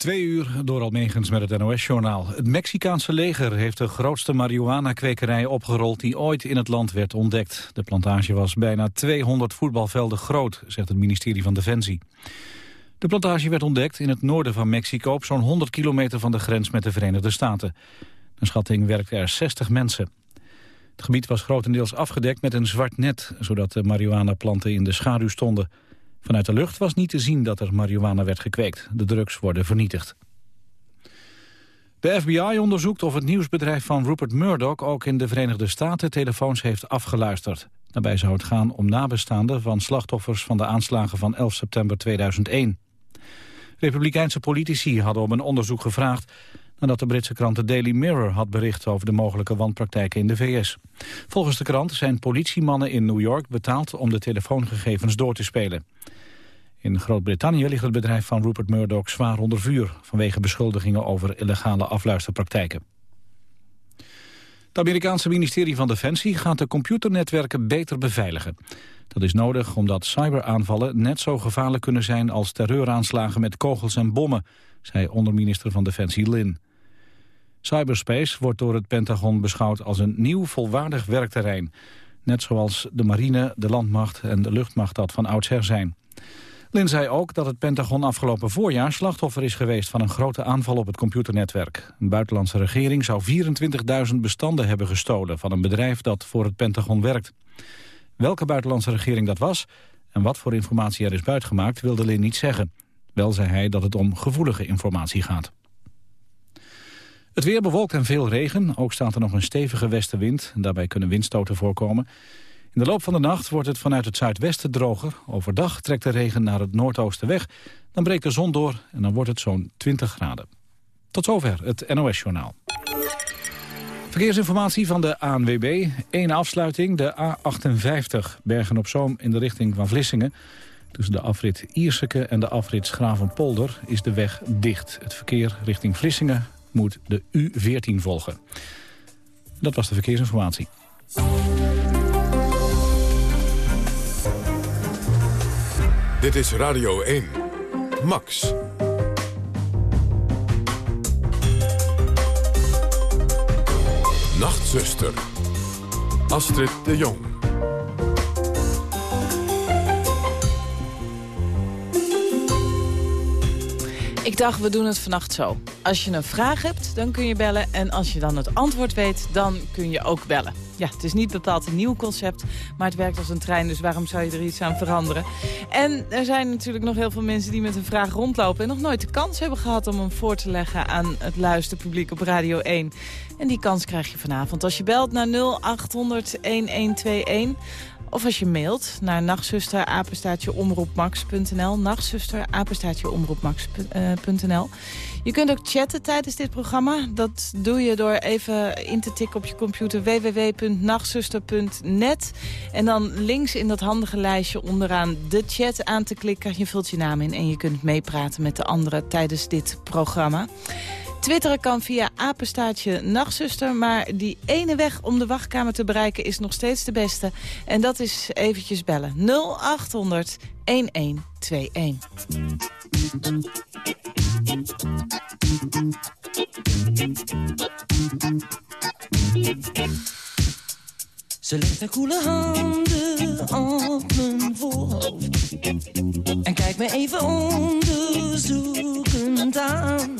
Twee uur door Almegens met het NOS-journaal. Het Mexicaanse leger heeft de grootste marihuana-kwekerij opgerold... die ooit in het land werd ontdekt. De plantage was bijna 200 voetbalvelden groot, zegt het ministerie van Defensie. De plantage werd ontdekt in het noorden van Mexico... op zo'n 100 kilometer van de grens met de Verenigde Staten. Een schatting werkten er 60 mensen. Het gebied was grotendeels afgedekt met een zwart net... zodat de marihuana-planten in de schaduw stonden... Vanuit de lucht was niet te zien dat er marihuana werd gekweekt. De drugs worden vernietigd. De FBI onderzoekt of het nieuwsbedrijf van Rupert Murdoch... ook in de Verenigde Staten telefoons heeft afgeluisterd. Daarbij zou het gaan om nabestaanden van slachtoffers... van de aanslagen van 11 september 2001. Republikeinse politici hadden om een onderzoek gevraagd... nadat de Britse krant The Daily Mirror had bericht... over de mogelijke wanpraktijken in de VS. Volgens de krant zijn politiemannen in New York betaald... om de telefoongegevens door te spelen. In Groot-Brittannië ligt het bedrijf van Rupert Murdoch zwaar onder vuur... vanwege beschuldigingen over illegale afluisterpraktijken. Het Amerikaanse ministerie van Defensie gaat de computernetwerken beter beveiligen. Dat is nodig omdat cyberaanvallen net zo gevaarlijk kunnen zijn als terreuraanslagen met kogels en bommen, zei onderminister van Defensie Lin. Cyberspace wordt door het Pentagon beschouwd als een nieuw volwaardig werkterrein. Net zoals de marine, de landmacht en de luchtmacht dat van oudsher zijn. Lin zei ook dat het Pentagon afgelopen voorjaar slachtoffer is geweest van een grote aanval op het computernetwerk. Een buitenlandse regering zou 24.000 bestanden hebben gestolen van een bedrijf dat voor het Pentagon werkt. Welke buitenlandse regering dat was en wat voor informatie er is buitgemaakt wilde Lin niet zeggen. Wel zei hij dat het om gevoelige informatie gaat. Het weer bewolkt en veel regen. Ook staat er nog een stevige westenwind. Daarbij kunnen windstoten voorkomen. In de loop van de nacht wordt het vanuit het zuidwesten droger. Overdag trekt de regen naar het noordoosten weg. Dan breekt de zon door en dan wordt het zo'n 20 graden. Tot zover het NOS-journaal. Verkeersinformatie van de ANWB. Eén afsluiting, de A58 Bergen-op-Zoom in de richting van Vlissingen. Tussen de afrit Ierseke en de afrit Schravenpolder is de weg dicht. Het verkeer richting Vlissingen moet de U14 volgen. Dat was de verkeersinformatie. Dit is Radio 1. Max. Nachtzuster. Astrid de Jong. Ik dacht, we doen het vannacht zo. Als je een vraag hebt, dan kun je bellen. En als je dan het antwoord weet, dan kun je ook bellen. Ja, het is niet bepaald een nieuw concept, maar het werkt als een trein. Dus waarom zou je er iets aan veranderen? En er zijn natuurlijk nog heel veel mensen die met een vraag rondlopen... en nog nooit de kans hebben gehad om hem voor te leggen aan het luisterpubliek op Radio 1. En die kans krijg je vanavond als je belt naar 0800-1121... Of als je mailt naar nachtzuster omroepmax.nl. Nachtzuster omroepmax.nl. Je kunt ook chatten tijdens dit programma. Dat doe je door even in te tikken op je computer www.nachtzuster.net. En dan links in dat handige lijstje onderaan de chat aan te klikken. Je vult je naam in en je kunt meepraten met de anderen tijdens dit programma. Twitteren kan via apenstaartje nachtzuster. Maar die ene weg om de wachtkamer te bereiken is nog steeds de beste. En dat is eventjes bellen. 0800 1121. Ze legt haar koele handen op mijn voorhoofd En kijkt me even onderzoekend aan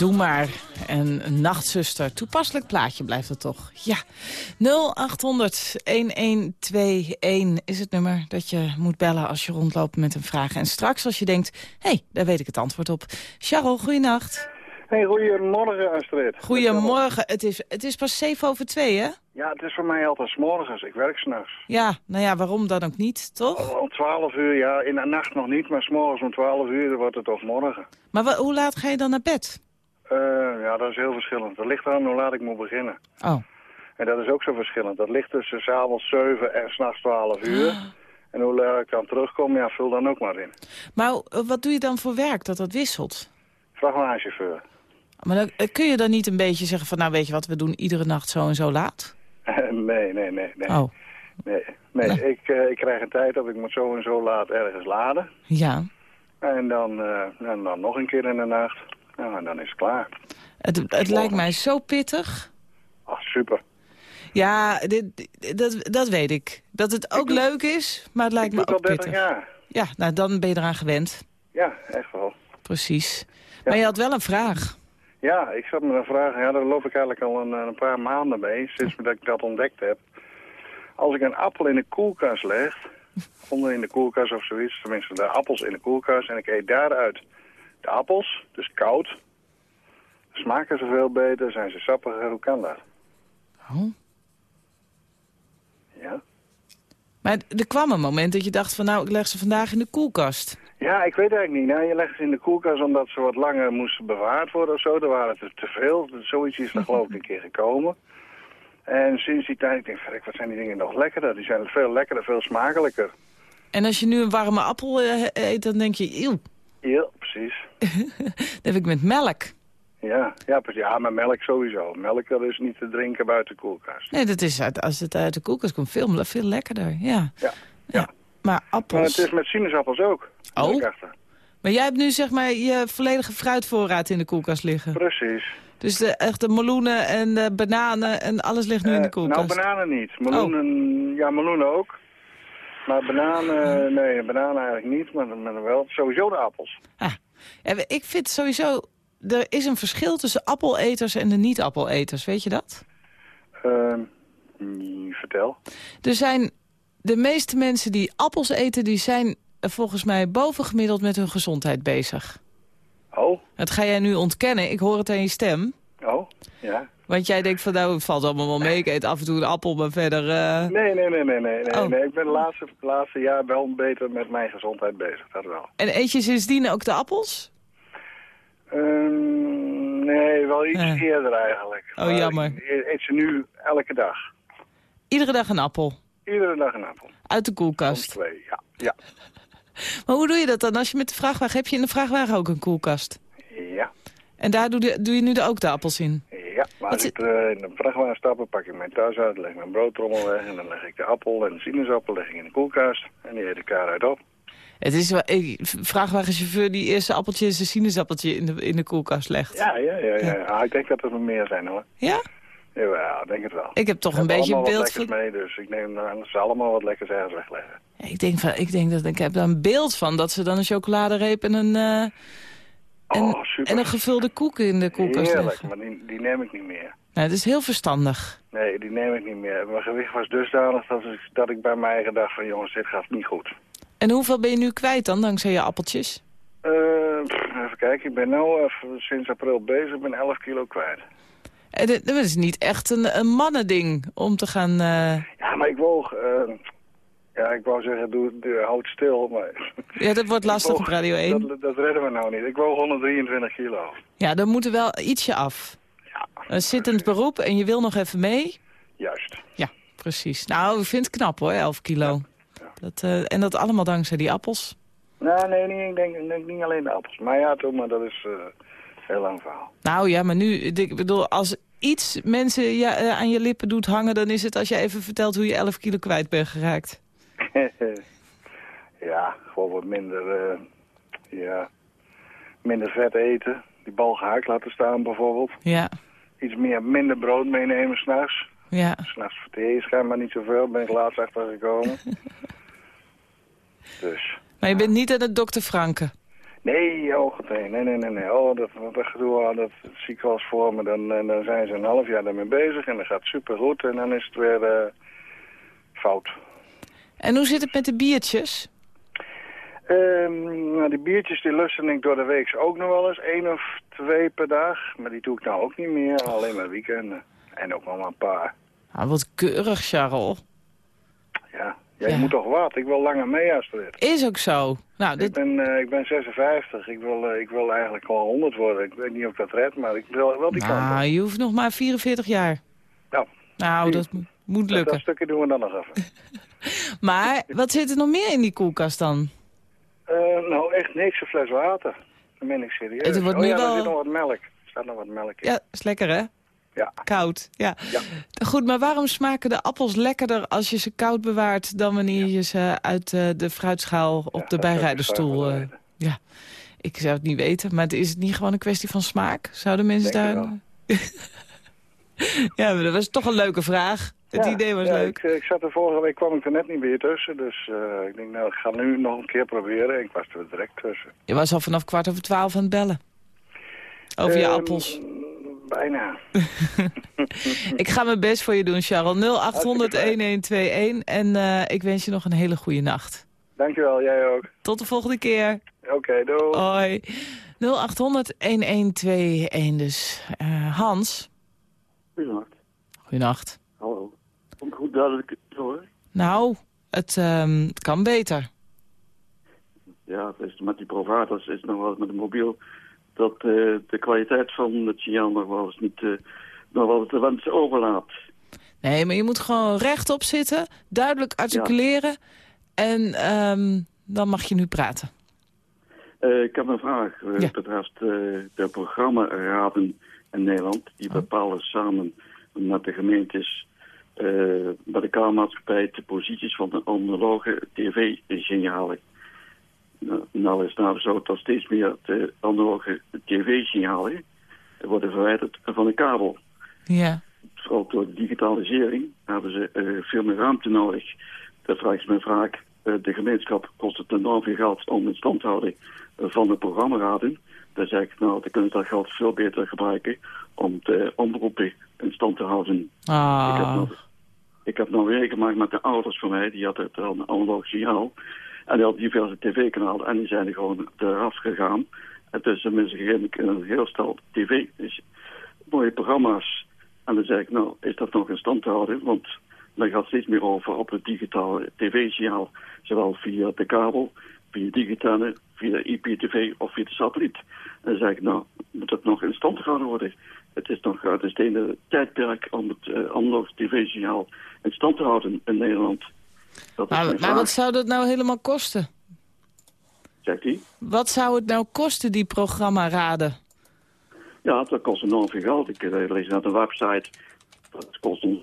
Doe maar. En een nachtzuster. Toepasselijk plaatje blijft het toch. Ja. 0800-1121 is het nummer dat je moet bellen als je rondloopt met een vraag. En straks als je denkt, hé, hey, daar weet ik het antwoord op. Charles, goeienacht. Hey, goedemorgen Astrid. Goedemorgen. Het is, het is pas 7 over 2, hè? Ja, het is voor mij altijd 's morgens. Ik werk s'nachts. Ja, nou ja, waarom dan ook niet, toch? Om 12 uur, ja, in de nacht nog niet, maar 's morgens om 12 uur wordt het toch morgen. Maar hoe laat ga je dan naar bed? Eh, ja, dat is heel verschillend. Dat ligt aan hoe laat ik moet beginnen. Oh, En dat is ook zo verschillend. Dat ligt tussen s'avonds 7 en s'nachts 12 uur. En hoe laat ik dan terugkom, ja, vul dan ook maar in. maar eh, wat doe je dan voor werk dat dat wisselt? Vrachtwagenchauffeur. Maar dan, eh, kun je dan niet een beetje zeggen van, nou weet je wat, we doen iedere nacht zo en zo laat? nee, nee, nee, nee. Oh, Nee, nee ik, ik krijg een tijd op, ik moet zo en zo laat ergens laden. ja. En dan, en dan nog een keer in de nacht. Nou, en dan is het klaar. Het, het lijkt mij zo pittig. Ach, super. Ja, dit, dit- dat, dat weet ik. Dat het ook doe- leuk is, maar het lijkt me ook het al 30 pittig. jaar. Ja, nou dan ben je eraan gewend. Ja, echt wel. Precies. Maar je had wel een vraag. Ja, ik zat me een vraag, ja, daar loop ik eigenlijk al een, een paar maanden mee, sinds dat ik dat ontdekt heb. Als ik een appel in de koelkast leg, onder in de koelkast of zoiets, tenminste de appels in de koelkast, en ik eet daaruit de appels, dus koud, smaken ze veel beter, zijn ze sappiger, hoe kan dat? Oh. Ja? Maar er kwam een moment dat je dacht van nou, ik leg ze vandaag in de koelkast. Ja, ik weet eigenlijk niet. Nou, je legt ze in de koelkast omdat ze wat langer moesten bewaard worden of zo. Er waren er te veel. Zoiets is er geloof ik een keer gekomen. En sinds die tijd, ik denk verrek, wat zijn die dingen nog lekkerder. Die zijn veel lekkerder, veel smakelijker. En als je nu een warme appel eh, eet, dan denk je, eeuw, Ja, precies. dat heb ik met melk. Ja, ja, precies. ja, maar melk sowieso. Melk dat is niet te drinken buiten de koelkast. Nee, dat is uit, als het uit de koelkast komt, veel, veel lekkerder. Ja. Ja, ja. Maar Maar appels... het is met sinaasappels ook. Oh. Maar jij hebt nu zeg maar je volledige fruitvoorraad in de koelkast liggen. Precies. Dus de echte meloenen en de bananen en alles ligt nu in de Eh, koelkast. Oh. nou, bananen niet. Meloenen, ja, meloenen ook. Maar bananen, nee, bananen eigenlijk niet, maar, maar wel sowieso de appels. Ah. Ik vind sowieso, er is een verschil tussen appeleters en de niet-appeleters. Weet je dat? Ehm, mm, vertel. Er zijn de meeste mensen die appels eten, die zijn volgens mij bovengemiddeld met hun gezondheid bezig. Oh, Dat ga jij nu ontkennen. Ik hoor het aan je stem. oh, ja. Want jij denkt van, nou, het valt allemaal wel mee. Ik eet af en toe een appel, maar verder... eh, Nee, nee, nee, nee, nee. nee, Oh. nee. Ik ben het laatste, laatste jaar wel beter met mijn gezondheid bezig, dat wel. En eet je sindsdien ook de appels? Ehm, nee, wel iets Eh. eerder eigenlijk. Oh, Maar jammer. Ik eet ze nu elke dag. Iedere dag een appel. Iedere dag een appel. Uit de koelkast. twee, ja. Ja, Maar hoe doe je dat dan als je met de vrachtwagen... Heb je in de vrachtwagen ook een koelkast? ja, En daar doe, je- doe je nu de- ook de appels in? ja. Maar als ik eh, in de vrachtwagen stappen, pak ik mijn tas uit, leg mijn broodtrommel weg... en dan leg ik de appel en de sinaasappel leg ik in de koelkast. En die eet ik uit op. Het is wel, ik, vrachtwagenchauffeur die eerste appeltje en zijn sinaasappeltje in de, in de koelkast legt. Ja, ja, ja. ja. Ah, ik denk dat er nog meer zijn, hoor. Ja? Ja, ik denk het wel. Ik heb toch Ik een heb beetje een beeld lekkers mee, dus ik neem dan ze allemaal wat lekkers ergens wegleggen. Ik denk, van, ik denk dat ik heb daar een beeld van dat ze dan een chocoladereep en een, eh, en, Oh, en een gevulde koek in de koelkast Heerlijk, leggen. maar die, die neem ik niet meer. Nou, dat is heel verstandig. Nee, die neem ik niet meer. Mijn gewicht was dusdanig dat ik, dat ik bij mij eigen dacht van jongens, dit gaat niet goed. En hoeveel ben je nu kwijt dan, dankzij je appeltjes? Eh, even kijken, ik ben nu sinds april bezig, ik ben 11 kilo kwijt. En dat dat is niet echt een, een mannending om te gaan... eh, Ja, maar ik woog, eh, ja, ik wou zeggen, doe, doe, houd stil, maar... Ja, dat wordt lastig op Radio 1. Dat, dat redden we nou niet. Ik woog 123 kilo. Ja, dan moet er wel ietsje af. Ja, Een zittend beroep en je wil nog even mee. juist. Ja, precies. Nou, ik vind het knap hoor, 11 kilo. Dat, eh, en dat allemaal dankzij die appels. Nou, nee, nee ik, denk, ik denk niet alleen de appels. Maar ja, toch, maar dat is een heel lang verhaal. Nou ja, maar nu, ik bedoel, als iets mensen ja, eh, aan je lippen doet hangen... dan is het als je even vertelt hoe je 11 kilo kwijt bent geraakt. ja, gewoon wat minder, eh, ja, minder vet eten. Die bal gehakt laten staan bijvoorbeeld. Ja, Iets meer, minder brood meenemen s'nachts. ja. S'nachts verteer je schijnbaar niet zoveel, ben ik laatst achter gekomen. dus, Maar je bent niet aan het dokter Franke. nee, oh nee, nee, nee, nee. Oh, dat, dat gedoe, ah, dat zie ik wel eens voor me. Dan, eh, dan zijn ze een half jaar daarmee bezig en dat gaat supergoed. En dan is het weer eh, fout. En hoe zit het met de biertjes? Ehm, nou, die biertjes die lusten ik door de week ook nog wel eens. één of twee per dag. Maar die doe ik nou ook niet meer. Alleen maar weekenden. En ook nog maar een paar. Ah, wat keurig, Charles. Ja, Ja. moet toch wat. Ik wil langer mee, Astrid. Is ook zo. Nou, Ik ben, eh, ik ben 56. Ik wil, eh, ik wil eigenlijk gewoon 100 worden. Ik weet niet of ik dat red, maar ik wil wel die kant nou, op. je hoeft nog maar 44 jaar. Nou, Nou, dat moet dat, lukken. dat stukje doen we dan nog even. Maar wat zit er nog meer in die koelkast dan? Eh, nou, echt niks. Een fles water. Dat meen ik serieus. Het wordt oh nu ja, wel- er zit nog wat melk. Er staat nog wat melk in. Ja, is lekker hè? Ja. Koud, ja. Ja. Goed, maar waarom smaken de appels lekkerder als je ze koud bewaart... dan wanneer je ze uit eh, de fruitschaal op Ja, de ik bijrijderstoel... graag eh, ja, ik zou het niet weten, maar is het niet gewoon een kwestie van smaak? Zouden mensen Denk daar... ja, maar dat was toch een leuke vraag. Het Ja, idee was ja, leuk. Ik, eh, ik zat er vorige week, kwam ik er net niet meer tussen. Dus eh, ik denk, nou, ik ga nu nog een keer proberen. En ik was er direct tussen. Je was al vanaf kwart over twaalf aan het bellen. Over je Ehm, appels. Bijna. Ik ga mijn best voor je doen, Charles. 0800-1121. En eh, ik wens je nog een hele goede nacht. Dankjewel, jij ook. Tot de volgende keer. Oké, doei. Hoi. 0800-1121 dus. Eh, Hans, Goedenacht. goedenacht. Hallo. Kom ik goed duidelijk door? Nou, het, ehm, het kan beter. Ja, met die providers is nog wel eens met de mobiel dat eh, de kwaliteit van het signaal nog wel eens niet eh, nog wel eens de wensen overlaat. Nee, maar je moet gewoon rechtop zitten, duidelijk articuleren... en ehm, dan mag je nu praten. Eh, ik heb een vraag. Ja. Het betreft de programmaraden in Nederland. Die Oh. bepalen samen met de gemeentes, bij de K-maatschappij, de posities van de analoge tv-signalen. Nou, nou is het nou zo dat steeds meer de analoge tv-signalen worden verwijderd van de kabel. Ja. Vooral door de digitalisering hebben ze eh, veel meer ruimte nodig. Dat vraagt mijn vraag. eh, de gemeenschap kost het enorm veel geld om in stand te houden eh, van de programmaraden. Dan zeg ik, nou, dan kunnen dat geld veel beter gebruiken om de omroepen in stand te houden. Ah, ik heb nou weer gemaakt met de ouders van mij, die hadden het een analoog signaal. En die hadden diverse tv-kanalen en die zijn er gewoon eraf gegaan. En tussen mensen ik een heel stel tv, dus mooie programma's. En dan zei ik, nou, is dat nog in stand te houden? Want men gaat steeds meer over op het digitale tv-signaal, zowel via de kabel, via digitale, via IPTV of via de satelliet. En dan zei ik, nou, moet dat nog in stand gehouden worden? Het is nog uit het ene tijdperk om het uh, analoog tv-signaal in stand te houden in Nederland. Dat maar, maar wat zou dat nou helemaal kosten? Zegt hij? Wat zou het nou kosten, die programma raden? Ja, dat kost enorm veel geld. Ik uh, lees naar de website. Dat kost ons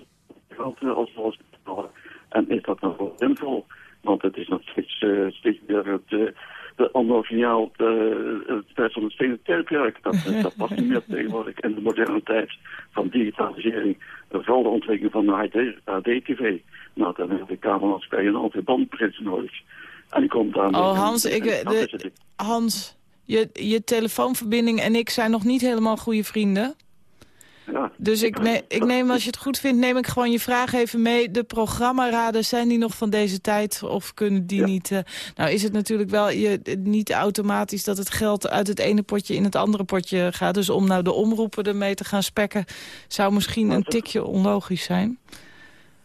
geld uh, als we. En is dat nou wel zinvol? Want het is nog steeds, uh, steeds meer het, uh, de analoog signaal, het tijd van het stenen tijdperk. Dat, dat past niet meer tegenwoordig in de moderne tijd van digitalisering. Vooral de ontwikkeling van de HD-TV. Nou, dan heeft de cameraatspij een altijd bandbreedte nodig. En die komt aan. Oh, Hans, ik, de, Hans, je, je telefoonverbinding en ik zijn nog niet helemaal goede vrienden. Ja. Dus ik, ne ik neem, als je het goed vindt, neem ik gewoon je vraag even mee. De programmaraden, zijn die nog van deze tijd of kunnen die niet? Uh... nou is het natuurlijk wel je, niet automatisch dat het geld uit het ene potje in het andere potje gaat. Dus om nou de omroepen ermee te gaan spekken, zou misschien een tikje onlogisch zijn.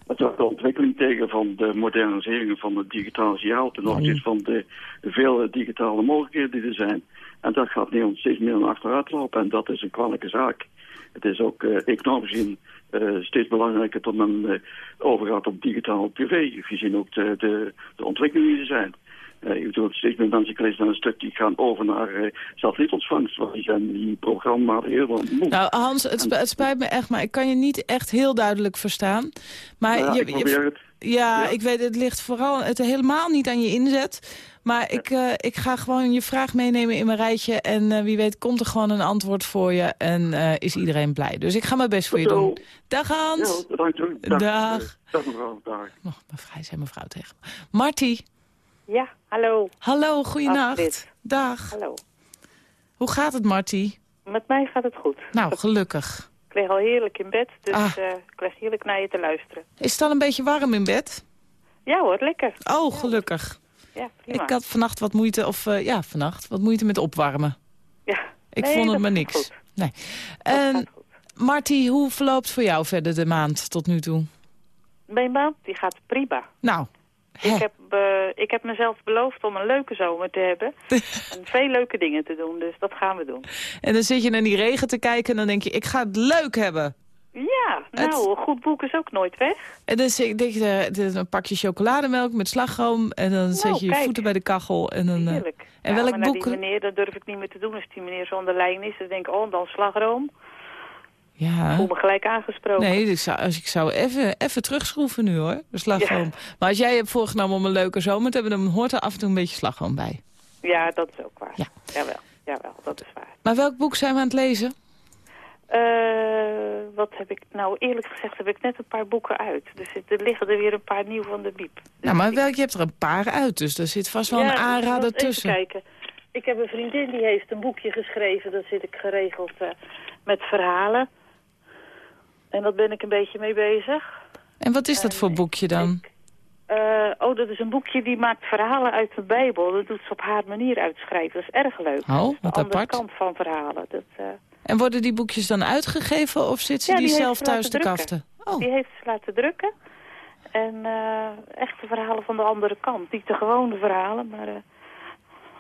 Het is de ontwikkeling tegen van de modernisering van het digitale signaal ten opzichte van de vele digitale mogelijkheden die er zijn. En dat gaat Nederland steeds meer naar achteruit lopen en dat is een kwalijke zaak. Het is ook uh, economisch gezien uh, steeds belangrijker dat men uh, overgaat op digitaal tv, gezien ook de, de, de ontwikkelingen die er zijn. Uh, je doet steeds meer mensen, ik lees een stuk, die gaan over naar uh, satellietontvangst. Want die zijn die programma's heel moe. Nou Hans, het, sp het, spijt me echt, maar ik kan je niet echt heel duidelijk verstaan. Maar ja, je, ik probeer het. Ja, ja, ik weet, het ligt vooral het helemaal niet aan je inzet. Maar ik, uh, ik ga gewoon je vraag meenemen in mijn rijtje. En uh, wie weet komt er gewoon een antwoord voor je. En uh, is iedereen blij. Dus ik ga mijn best voor je doen. Dag Hans. Ja, bedankt. Dag. Dag. Dag mevrouw. Dag. Oh, mevrouw, zei mevrouw tegen me. Marty. Ja, hallo. Hallo, goeienacht. Dag. Hallo. Hoe gaat het, Marty? Met mij gaat het goed. Nou, gelukkig. Ik lig al heerlijk in bed, dus ah. uh, ik lig heerlijk naar je te luisteren. Is het al een beetje warm in bed? Ja hoor, lekker. Oh, gelukkig. Ja, prima. Ik had vannacht wat moeite, of uh, ja, vannacht, wat moeite met opwarmen. Ja. Ik nee, vond het maar niks. Goed. Nee. En, Marty, hoe verloopt voor jou verder de maand tot nu toe? Mijn maand, die gaat prima. Nou, ik heb, uh, ik heb mezelf beloofd om een leuke zomer te hebben. en veel leuke dingen te doen, dus dat gaan we doen. En dan zit je naar die regen te kijken en dan denk je, ik ga het leuk hebben. Ja, nou, het... een goed boek is ook nooit weg. En dan, je, pak je chocolademelk met slagroom en dan nou, zet je je kijk. voeten bij de kachel. En dan, Heerlijk. Uh, en ja, welk maar boek... die meneer, dat durf ik niet meer te doen als die meneer zo aan de lijn is. Dan denk ik, oh, dan slagroom. Ja. Ik voel me gelijk aangesproken. Nee, ik zou, als ik zou even, even terugschroeven nu hoor, de slagroom. Ja. Maar als jij hebt voorgenomen om een leuke zomer te hebben, dan hoort er af en toe een beetje slagroom bij. Ja, dat is ook waar. Ja. Jawel, jawel, dat is waar. Maar welk boek zijn we aan het lezen? Uh, wat heb ik... Nou, eerlijk gezegd heb ik net een paar boeken uit. Dus er liggen er weer een paar nieuw van de biep. Dus nou, maar welk, je hebt er een paar uit, dus er zit vast wel ja, een aanrader dus tussen. Even kijken. Ik heb een vriendin die heeft een boekje geschreven. Daar zit ik geregeld uh, met verhalen. En daar ben ik een beetje mee bezig. En wat is dat en voor boekje dan? Ik, uh, oh, dat is een boekje die maakt verhalen uit de Bijbel. Dat doet ze op haar manier uitschrijven. Dat is erg leuk. Oh, dat wat de andere apart. kant van verhalen. Dat. En worden die boekjes dan uitgegeven of zit ze ja, die, die zelf ze thuis te kaften? Oh. Die heeft ze laten drukken. En uh, echte verhalen van de andere kant. Niet de gewone verhalen, maar...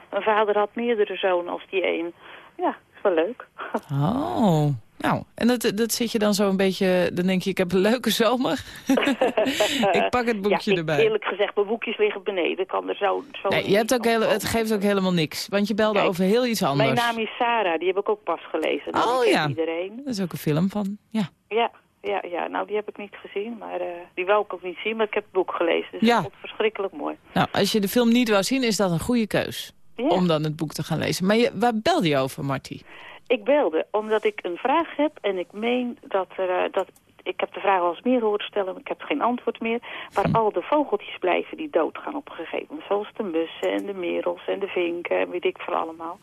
mijn vader had meerdere zonen als die één. Ja, is wel leuk. Oh, nou, en dat, dat zit je dan zo een beetje... Dan denk je, ik heb een leuke zomer. ik pak het boekje ja, ik, erbij. eerlijk gezegd, mijn boekjes liggen beneden. Kan er zo, zo nee, je hebt ook hele, het geeft ook helemaal niks. Want je belde Kijk, over heel iets anders. Mijn naam is Sarah, die heb ik ook pas gelezen. Nou, oh ja, iedereen. dat is ook een film van, ja. Ja, ja, ja, nou die heb ik niet gezien, maar uh, die wou ik ook niet zien. Maar ik heb het boek gelezen, dus Ja. ik vond verschrikkelijk mooi. Nou, als je de film niet wou zien, is dat een goede keus. Ja. Om dan het boek te gaan lezen. Maar je, waar belde je over, Marty? Ik belde omdat ik een vraag heb en ik meen dat er... Uh, dat, ik heb de vraag al eens meer horen stellen, maar ik heb geen antwoord meer. Waar Hm. al de vogeltjes blijven die doodgaan op een gegeven moment. Zoals de mussen en de merels en de vinken en weet ik veel allemaal.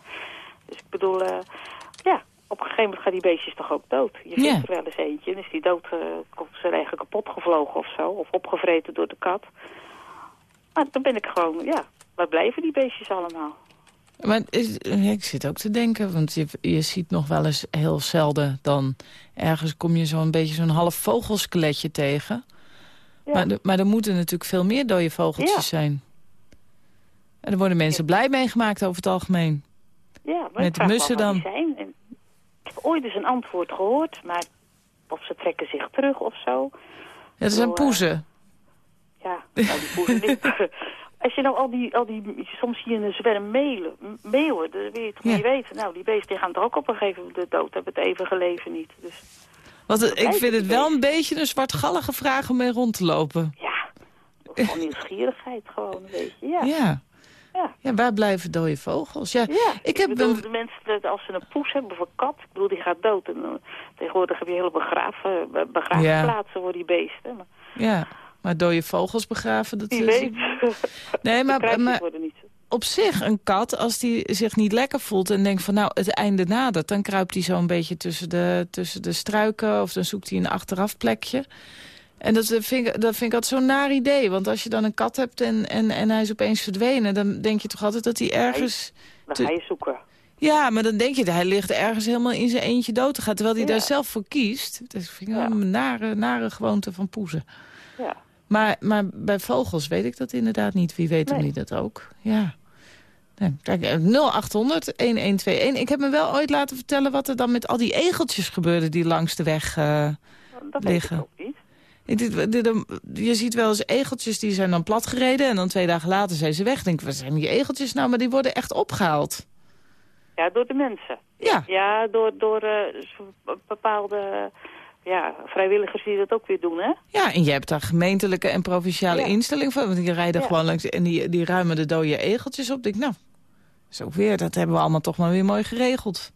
Dus ik bedoel, uh, ja, op een gegeven moment gaan die beestjes toch ook dood. Je vindt er wel eens eentje en is die dood, uh, komt zijn eigen kapot gevlogen of zo. Of opgevreten door de kat. Maar dan ben ik gewoon, ja, waar blijven die beestjes allemaal? Maar ik zit ook te denken, want je, je ziet nog wel eens heel zelden dan... ergens kom je zo'n beetje zo'n half vogelskeletje tegen. Ja. Maar, de- maar er moeten natuurlijk veel meer dode vogeltjes Ja. zijn. En daar worden mensen blij mee gemaakt over het algemeen. Ja, maar Met me mussen dan? Ik heb ooit eens een antwoord gehoord, maar of ze trekken zich terug of zo. Ja, dat zijn eh, poezen. Ja, nou, die poezen niet. Als je nou al die, al die, soms zie je een zwerm meeuwen, meeuwen, dat weet je toch Ja. niet weten. Nou, die beesten die gaan toch ook op een gegeven moment de dood, hebben het even geleven niet. Dus Want het- ik vind het wel een beetje een zwartgallige vraag om mee rond te lopen. ja, gewoon nieuwsgierigheid gewoon een beetje, ja. Ja. Ja. Ja, waar blijven dode vogels? Ja, Ja, ik heb bedoel, een- de mensen, dat als ze een poes hebben of een kat, ik bedoel, die gaat dood. En, eh, tegenwoordig heb je hele begraafplaatsen voor die beesten. Maar Ja, maar dode vogels begraven, dat wie is... weet. Nee, maar, niet... op zich een kat, als die zich niet lekker voelt en denkt van nou, het einde nadert, dan kruipt hij zo'n beetje tussen de, tussen de struiken of dan zoekt hij een achteraf plekje. En dat vind ik, dat vind ik altijd zo'n naar idee. Want als je dan een kat hebt en, en, en hij is opeens verdwenen... dan denk je toch altijd dat hij ergens... Dan ga je zoeken. Ja, maar dan denk je, hij ligt ergens helemaal in zijn eentje dood te gaan. Terwijl hij Ja. daar zelf voor kiest. Dat vind ik Ja. een nare, nare gewoonte van poezen. Ja. Maar, maar bij vogels weet ik dat inderdaad niet. Wie weet Nee. die dat ook? Ja. Nee, kijk, eh, 0800-1121. Ik heb me wel ooit laten vertellen wat er dan met al die egeltjes gebeurde... die langs de weg... eh, Dat weet Liggen. ik ook niet. dit- je ziet wel eens egeltjes die zijn dan platgereden... en dan twee dagen later zijn ze weg. Ik denk, waar zijn die egeltjes nou? Maar die worden echt opgehaald. Ja, door de mensen. Ja, Ja, door, door z- bepaalde ja, vrijwilligers die dat ook weer doen, hè? Ja, en je hebt daar gemeentelijke en provinciale Ja. instellingen van. Want die rijden Ja. gewoon langs en die, die ruimen de dode egeltjes op. Ik denk, nou, ook weer, dat hebben we allemaal toch maar weer mooi geregeld.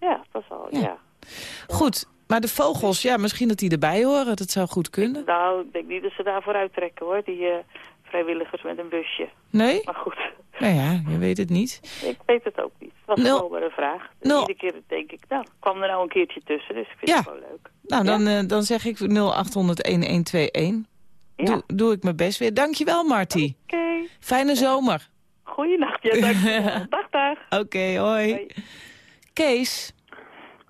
Ja, dat is al, Ja. ja. Goed, maar de vogels, ja, misschien dat die erbij horen. Dat zou goed kunnen. Nou, ik denk niet dat ze daarvoor uittrekken, hoor, die eh, vrijwilligers met een busje. Nee? Maar goed, Nou ja, je weet het niet. ik weet het ook niet. Het was gewoon maar een vraag. Nul- Iedere keer denk ik, nou, kwam er nou een keertje tussen, dus ik vind Ja. het wel leuk. Nou, dan, eh, dan zeg ik 0800-1121. Ja. Doe, doe ik mijn best weer. Dankjewel, Marty. Oké, Fijne zomer. goeienacht. Ja, dankjewel. dag, dag. Oké, hoi. Hoi. Kees,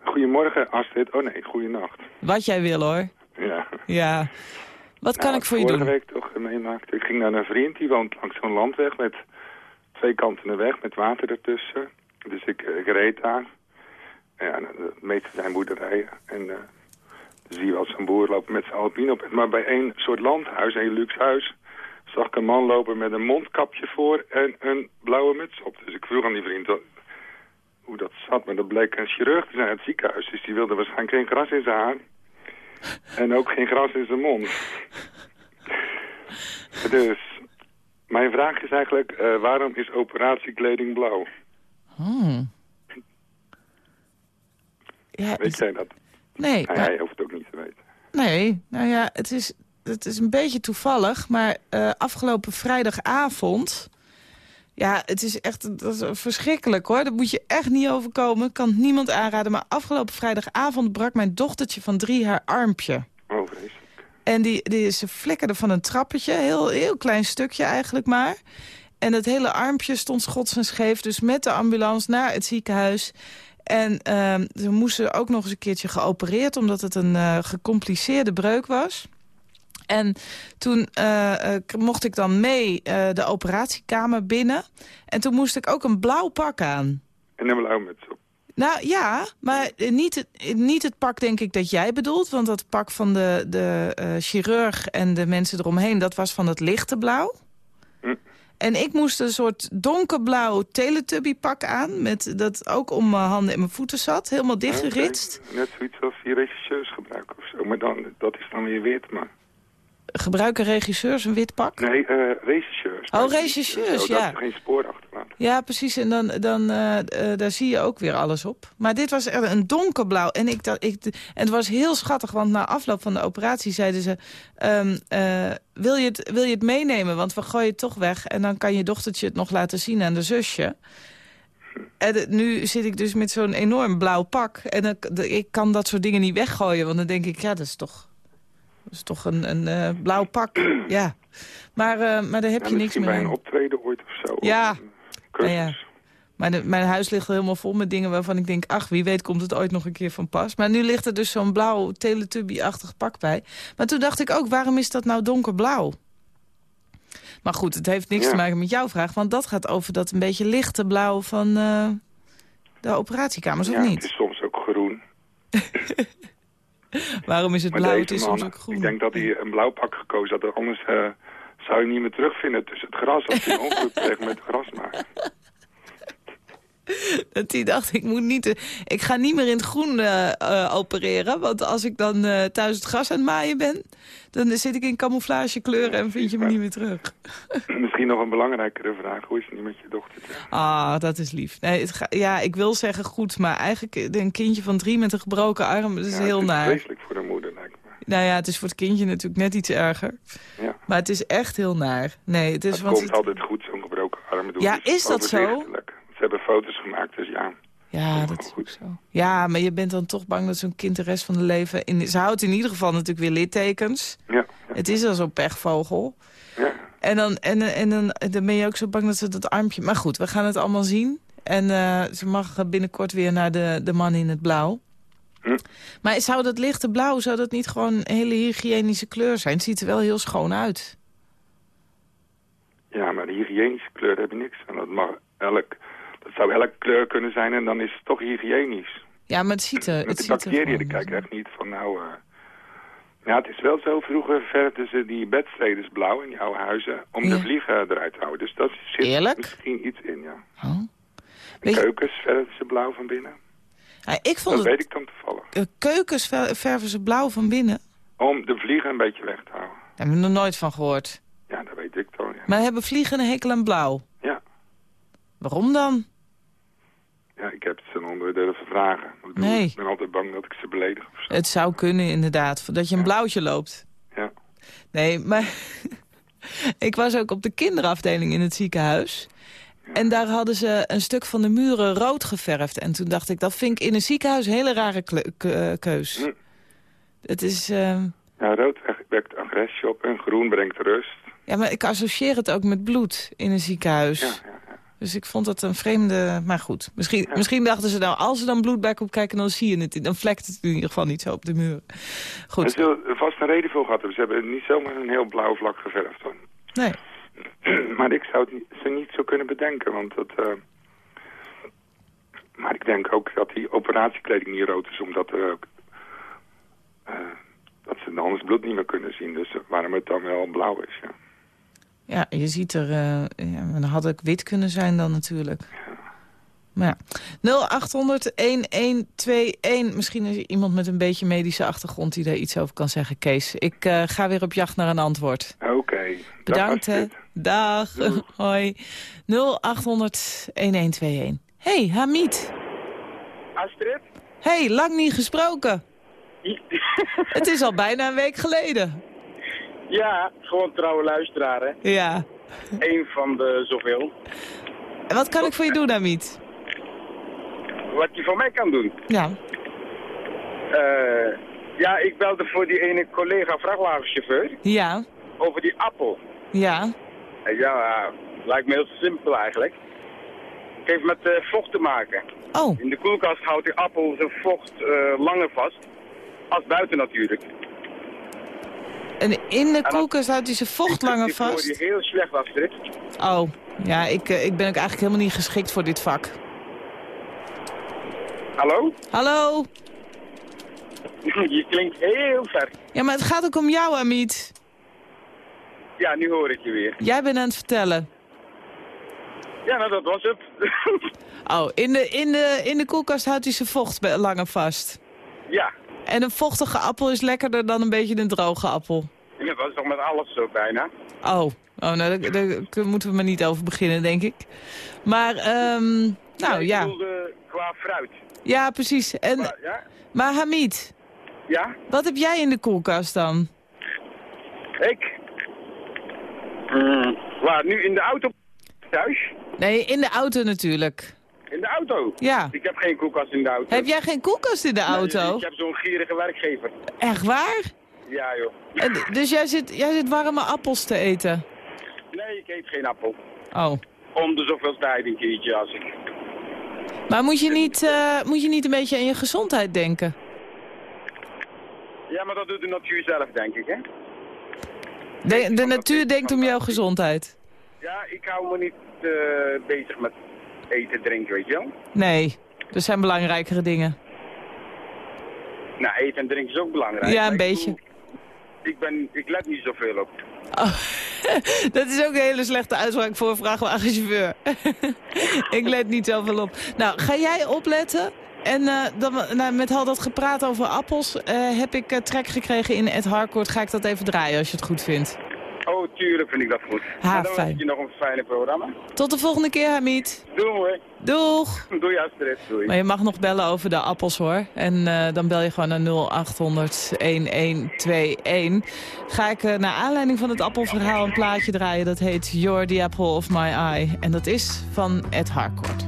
Goedemorgen, Astrid. Oh nee, goeienacht. wat jij wil hoor. Ja. Ja. Wat kan Nou, ik voor je vorige doen? week toch meemaakte. Ik ging naar een vriend, die woont langs zo'n landweg met twee kanten een weg met water ertussen. Dus ik, ik reed daar. Ja, en de meeste zijn boerderijen. En eh dan zie je wel zo'n boer lopen met zijn alpine op. Maar bij één soort landhuis, een luxe huis, zag ik een man lopen met een mondkapje voor en een blauwe muts op. Dus ik vroeg aan die vriend hoe dat zat. Maar dat bleek een chirurg te zijn uit het ziekenhuis. Dus die wilde waarschijnlijk geen gras in zijn haar. En ook geen gras in zijn mond. Dus, mijn vraag is eigenlijk, eh, waarom is operatiekleding blauw? Hmm. Ja, Weet jij dat? nee, Nou, maar- jij hoeft het ook niet te weten. Nee, nou ja, het is, het is een beetje toevallig. Maar eh, afgelopen vrijdagavond... Ja, het is echt dat is verschrikkelijk hoor. Dat moet je echt niet overkomen. Ik kan het niemand aanraden. Maar afgelopen vrijdagavond brak mijn dochtertje van drie haar armpje. Oh, vreselijk. En die, die, ze flikkerde van een trappetje. Heel, heel klein stukje eigenlijk maar. En het hele armpje stond schots en scheef. Dus met de ambulance naar het ziekenhuis. En ehm ze moesten ook nog eens een keertje geopereerd... omdat het een eh, gecompliceerde breuk was. En toen eh, eh, mocht ik dan mee eh, de operatiekamer binnen. En toen moest ik ook een blauw pak aan. En een blauwe muts op. Nou ja, maar niet het, niet het pak denk ik dat jij bedoelt. Want dat pak van de, de chirurg en de mensen eromheen... dat was van het lichte blauw. Hm. En ik moest een soort donkerblauw teletubby pak aan... Met, dat ook om mijn handen en mijn voeten zat. Helemaal dichtgeritst. Net zoiets als die regisseurs gebruiken of zo. Maar dan, dat is dan weer wit, maar... Gebruiken regisseurs een wit pak? Nee, eh regisseurs. Oh, regisseurs, Zo, ja. Dat geen spoor achterlaten. Ja, precies. En dan, dan, eh, eh, daar zie je ook weer alles op. Maar dit was echt een donkerblauw. En, ik, dacht, ik, en het was heel schattig, want na afloop van de operatie zeiden ze... ehm, eh, wil, je het, wil je het meenemen? Want we gooien het toch weg. En dan kan je dochtertje het nog laten zien aan de zusje. En nu zit ik dus met zo'n enorm blauw pak. En ik kan dat soort dingen niet weggooien. Want dan denk ik, ja, dat is toch, dat is toch een, een eh, blauw pak. ja. Maar, eh, maar daar heb Ja, je niks meer bij een optreden ooit of zo. Ja. Of ja. Mijn, mijn huis ligt al helemaal vol met dingen waarvan ik denk... ach, wie weet komt het ooit nog een keer van pas. Maar nu ligt er dus zo'n blauw Teletubby-achtig pak bij. Maar toen dacht ik ook, waarom is dat nou donkerblauw? Maar goed, het heeft niks Ja. te maken met jouw vraag. Want dat gaat over dat een beetje lichte blauw van eh, de operatiekamers, ja, of Het niet? is soms ook groen. Waarom is het Maar blauw? Het is man, soms ook groen. ik denk dat hij een blauw pak gekozen had. Anders eh, zou je niet meer terugvinden tussen het gras. Als hij een ongeluk kreeg met het grasmaak. Dat hij dacht, ik, moet niet, eh, ik ga niet meer in het groen eh, eh, opereren. Want als ik dan eh, thuis het gras aan het maaien ben... dan zit ik in camouflagekleuren en vind je me niet meer terug. Misschien nog een belangrijkere vraag. Hoe is het nu met je dochtertje? Ah, dat is lief. Nee, het ga- ja, ik wil zeggen goed, maar eigenlijk eh, een kindje van drie met een gebroken arm... dat is Ja, heel het is naar. vreselijk voor de moeder, lijkt me. Nou ja, het is voor het kindje natuurlijk net iets erger. Ja. Maar het is echt heel naar. Nee, het is... Het want komt het- altijd goed, zo'n gebroken arm. Ja, is dat zo? Hebben foto's gemaakt, dus ja. Ja, dat is ook zo. Ja, maar je bent dan toch bang dat zo'n kind de rest van de leven... In, ze houdt in ieder geval natuurlijk weer littekens. Ja, Het is al zo'n pechvogel. ja. En, dan, en, en dan, dan ben je ook zo bang dat ze dat armpje... Maar goed, we gaan het allemaal zien. En eh, ze mag binnenkort weer naar de, de man in het blauw. Hm. Maar zou dat lichte blauw, zou dat niet gewoon een hele hygiënische kleur zijn? Het ziet er wel heel schoon uit. ja, maar de hygiënische kleur heb je niks aan. Dat, mag elk, dat zou elke kleur kunnen zijn en dan is het toch hygiënisch. Ja, maar het ziet er, Met het er bacteriën, die kijken echt niet van nou... eh, ja, het is wel zo, vroeger verfden ze die bedsteders blauw in die oude huizen... om Ja. de vliegen eruit te houden. Dus dat zit Eerlijk? misschien iets in, ja. Oh. De je- keukens verfden ze blauw van binnen. Ja, ik vond Dat het... weet ik dan toevallig. eh, keukens ver- verven ze blauw van binnen. Om de vliegen een beetje weg te houden. Daar heb ik nog nooit van gehoord. Ja, dat weet ik dan, ja. Maar hebben vliegen een hekel aan blauw? Ja. Waarom dan? Ja, ik heb het nog nooit durven vragen. Ik Nee. Ik ben altijd bang dat ik ze beledig of zo. Het zou kunnen inderdaad, dat je een blauwtje loopt. Ja. Nee, maar ik was ook op de kinderafdeling in het ziekenhuis. En daar hadden ze een stuk van de muren rood geverfd. En toen dacht ik, dat vind ik in een ziekenhuis een hele rare eh, keus. Hm. Het is... ehm, Ja, rood wekt agressie op en groen brengt rust. ja, maar ik associeer het ook met bloed in een ziekenhuis. Ja. Dus ik vond dat een vreemde... Maar goed, misschien, misschien dachten ze nou... als ze dan bloed bij komt kijken, dan zie je het. Dan vlekt het in ieder geval niet zo op de muur. Goed, zullen er vast een reden voor gehad hebben. Ze hebben niet zomaar een heel blauw vlak geverfd. Hoor. nee. maar ik zou het niet, ze niet zo kunnen bedenken, want dat... eh, Maar ik denk ook dat die operatiekleding niet rood is, omdat er ook... eh, dat ze dan anders bloed niet meer kunnen zien. Dus waarom het dan wel blauw is, ja. Ja, je ziet er... eh ja, dan had ik wit kunnen zijn dan natuurlijk. Maar ja. 0800-1121. Misschien is er iemand met een beetje medische achtergrond die daar iets over kan zeggen. Kees, ik eh, ga weer op jacht naar een antwoord. Oké. Bedankt, Dag, hè. Dag. Hoi. 0800-1121. Hey, Hamid. Astrid? Hey, lang niet gesproken. Het is al bijna een week geleden. Ja, gewoon trouwe luisteraar, hè. Ja. Eén van de zoveel. En wat kan ik voor je doen, Hamid? Wat je voor mij kan doen. Ja. Eh, ja, ik belde voor die ene collega vrachtwagenchauffeur Ja. over die appel. Ja. En ja, lijkt me heel simpel eigenlijk. Het heeft met eh, vocht te maken. Oh. In de koelkast houdt die appel zijn vocht eh, langer vast. Als buiten natuurlijk. En in de koelkast houdt hij zijn vocht langer Ik hoor vast? die heel slecht, Astrid. Oh, ja, ik, eh, ik ben ook eigenlijk helemaal niet geschikt voor dit vak. Hallo? Hallo? je klinkt heel ver. Ja, maar het gaat ook om jou, Amit. Ja, nu hoor ik je weer. Jij bent aan het vertellen. Ja, nou dat was het. Oh, in de, in de, in de koelkast houdt hij zijn vocht langer vast. ja. En een vochtige appel is lekkerder dan een beetje een droge appel. Ja, dat is toch met alles zo bijna. Oh, oh nou, daar, daar moeten we maar niet over beginnen, denk ik. Maar, ehm, nou ik ja. bedoelde qua fruit. Ja, precies. En, Maar, ja? maar Hamid, Ja? wat heb jij in de koelkast dan? Ik? Mm, waar, nu in de auto thuis? Nee, in de auto natuurlijk. In de auto? Ja. Ik heb geen koelkast in de auto. Heb jij geen koelkast in de auto? Nee, ik heb zo'n gierige werkkever. Echt waar? Ja, joh. En, dus jij zit, jij zit warme appels te eten? Nee, ik eet geen appel. Oh. Om de zoveel tijd een keertje als ik. Maar moet je, niet, eh, moet je niet een beetje aan je gezondheid denken? Ja, maar dat doet de natuur zelf, denk ik, hè? De, de natuur denkt om jouw gezondheid. Ja, ik hou me niet eh, bezig met eten, drinken, weet je wel. Nee, er zijn belangrijkere dingen. Nou, eten en drinken is ook belangrijk. Ja, een beetje. bedoel, Ik, ben, ik let niet zoveel op. Oh, dat is ook een hele slechte uitspraak voor een vrachtwagenchauffeur. ik let niet zoveel op. Nou, ga jij opletten? En eh, dan, nou, met al dat gepraat over appels eh, heb ik eh, trek gekregen in Ed Harcourt. Ga ik dat even draaien als je het goed vindt. Oh, tuurlijk vind ik dat goed. Ha, en dan fijn. je nog een fijne programma. Tot de volgende keer, Hamid. Doei. Doeg! Doei Astrid. Doei. Maar je mag nog bellen over de appels hoor. En eh, dan bel je gewoon naar 0800 1121. Ga ik eh, naar aanleiding van het appelverhaal een plaatje draaien. Dat heet You're the Apple of My Eye. En dat is van Ed Harcourt.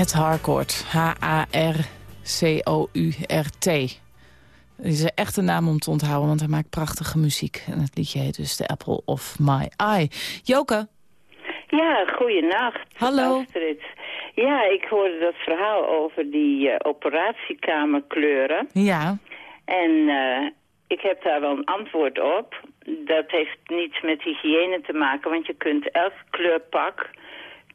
Ed Harcourt. H-A-R-C-O-U-R-T. Dat is een echte naam om te onthouden, want hij maakt prachtige muziek. En het liedje heet dus The Apple of My Eye. Joke, Ja, goeienacht. Hallo. Astrid. Ja, ik hoorde dat verhaal over die eh, operatiekamerkleuren. Ja. En eh, ik heb daar wel een antwoord op. Dat heeft niets met hygiëne te maken, want je kunt elk kleurpak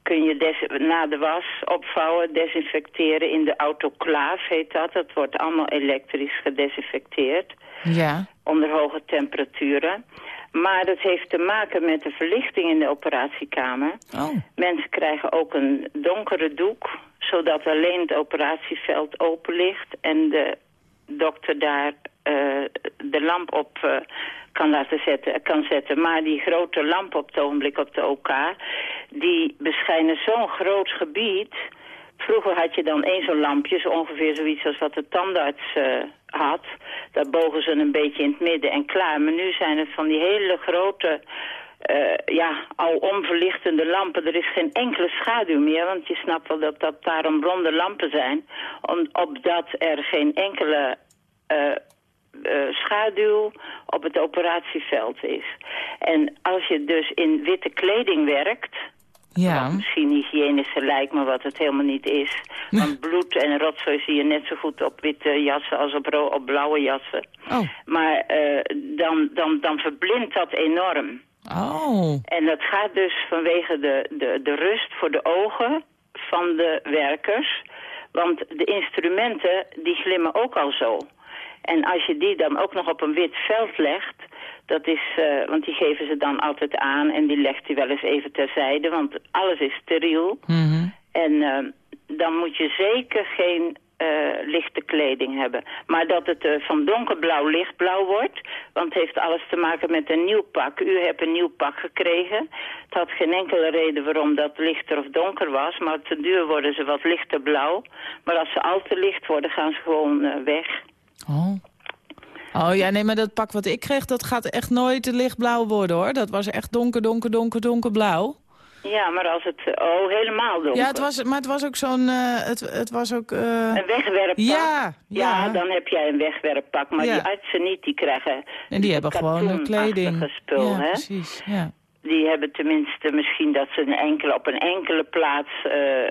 kun je des- na de was opvouwen, desinfecteren in de autoclaaf heet dat. Dat wordt allemaal elektrisch gedesinfecteerd Ja. onder hoge temperaturen. Maar dat heeft te maken met de verlichting in de operatiekamer. Oh. Mensen krijgen ook een donkere doek, zodat alleen het operatieveld open ligt en de dokter daar eh, de lamp op eh, kan laten zetten, kan zetten. Maar die grote lamp op het ogenblik op de OK, die beschijnen zo'n groot gebied. Vroeger had je dan één zo'n lampje, zo ongeveer zoiets als wat de tandarts eh, had. Daar bogen ze een beetje in het midden en klaar. Maar nu zijn het van die hele grote, eh, ja, al onverlichtende lampen. Er is geen enkele schaduw meer, want je snapt wel dat dat daarom blonde lampen zijn. Om, opdat er geen enkele eh, eh, schaduw op het operatieveld is. En als je dus in witte kleding werkt... Ja. Wat misschien hygiënische lijkt, maar wat het helemaal niet is. Want bloed en rotzooi zie je net zo goed op witte jassen als op, op blauwe jassen. Oh. Maar eh, dan, dan, dan verblindt dat enorm. Oh. En dat gaat dus vanwege de, de, de rust voor de ogen van de werkers. Want de instrumenten, die glimmen ook al zo. En als je die dan ook nog op een wit veld legt... Dat is, eh, want die geven ze dan altijd aan en die legt hij wel eens even terzijde, want alles is steriel. Mhm. En eh, dan moet je zeker geen eh, lichte kleding hebben. Maar dat het van donkerblauw lichtblauw wordt, want het heeft alles te maken met een nieuw pak. U hebt een nieuw pak gekregen. Het had geen enkele reden waarom dat lichter of donker was, maar te duur worden ze wat lichter blauw. Maar als ze al te licht worden, gaan ze gewoon weg. Oh. Oh ja, nee, maar dat pak wat ik kreeg, dat gaat echt nooit lichtblauw worden, hoor. Dat was echt donker, donker, donker, donkerblauw. Ja, maar als het... Oh, helemaal donker. Ja, het was, maar het was ook zo'n... eh, het, het was ook... eh, Een wegwerppak? Ja, ja. ja. dan heb jij een wegwerppak. Maar Ja. die artsen niet, die krijgen... En die hebben gewoon een kleding. spul, ja, hè? precies. Ja. Die hebben tenminste misschien dat ze een enkele, op een enkele plaats eh,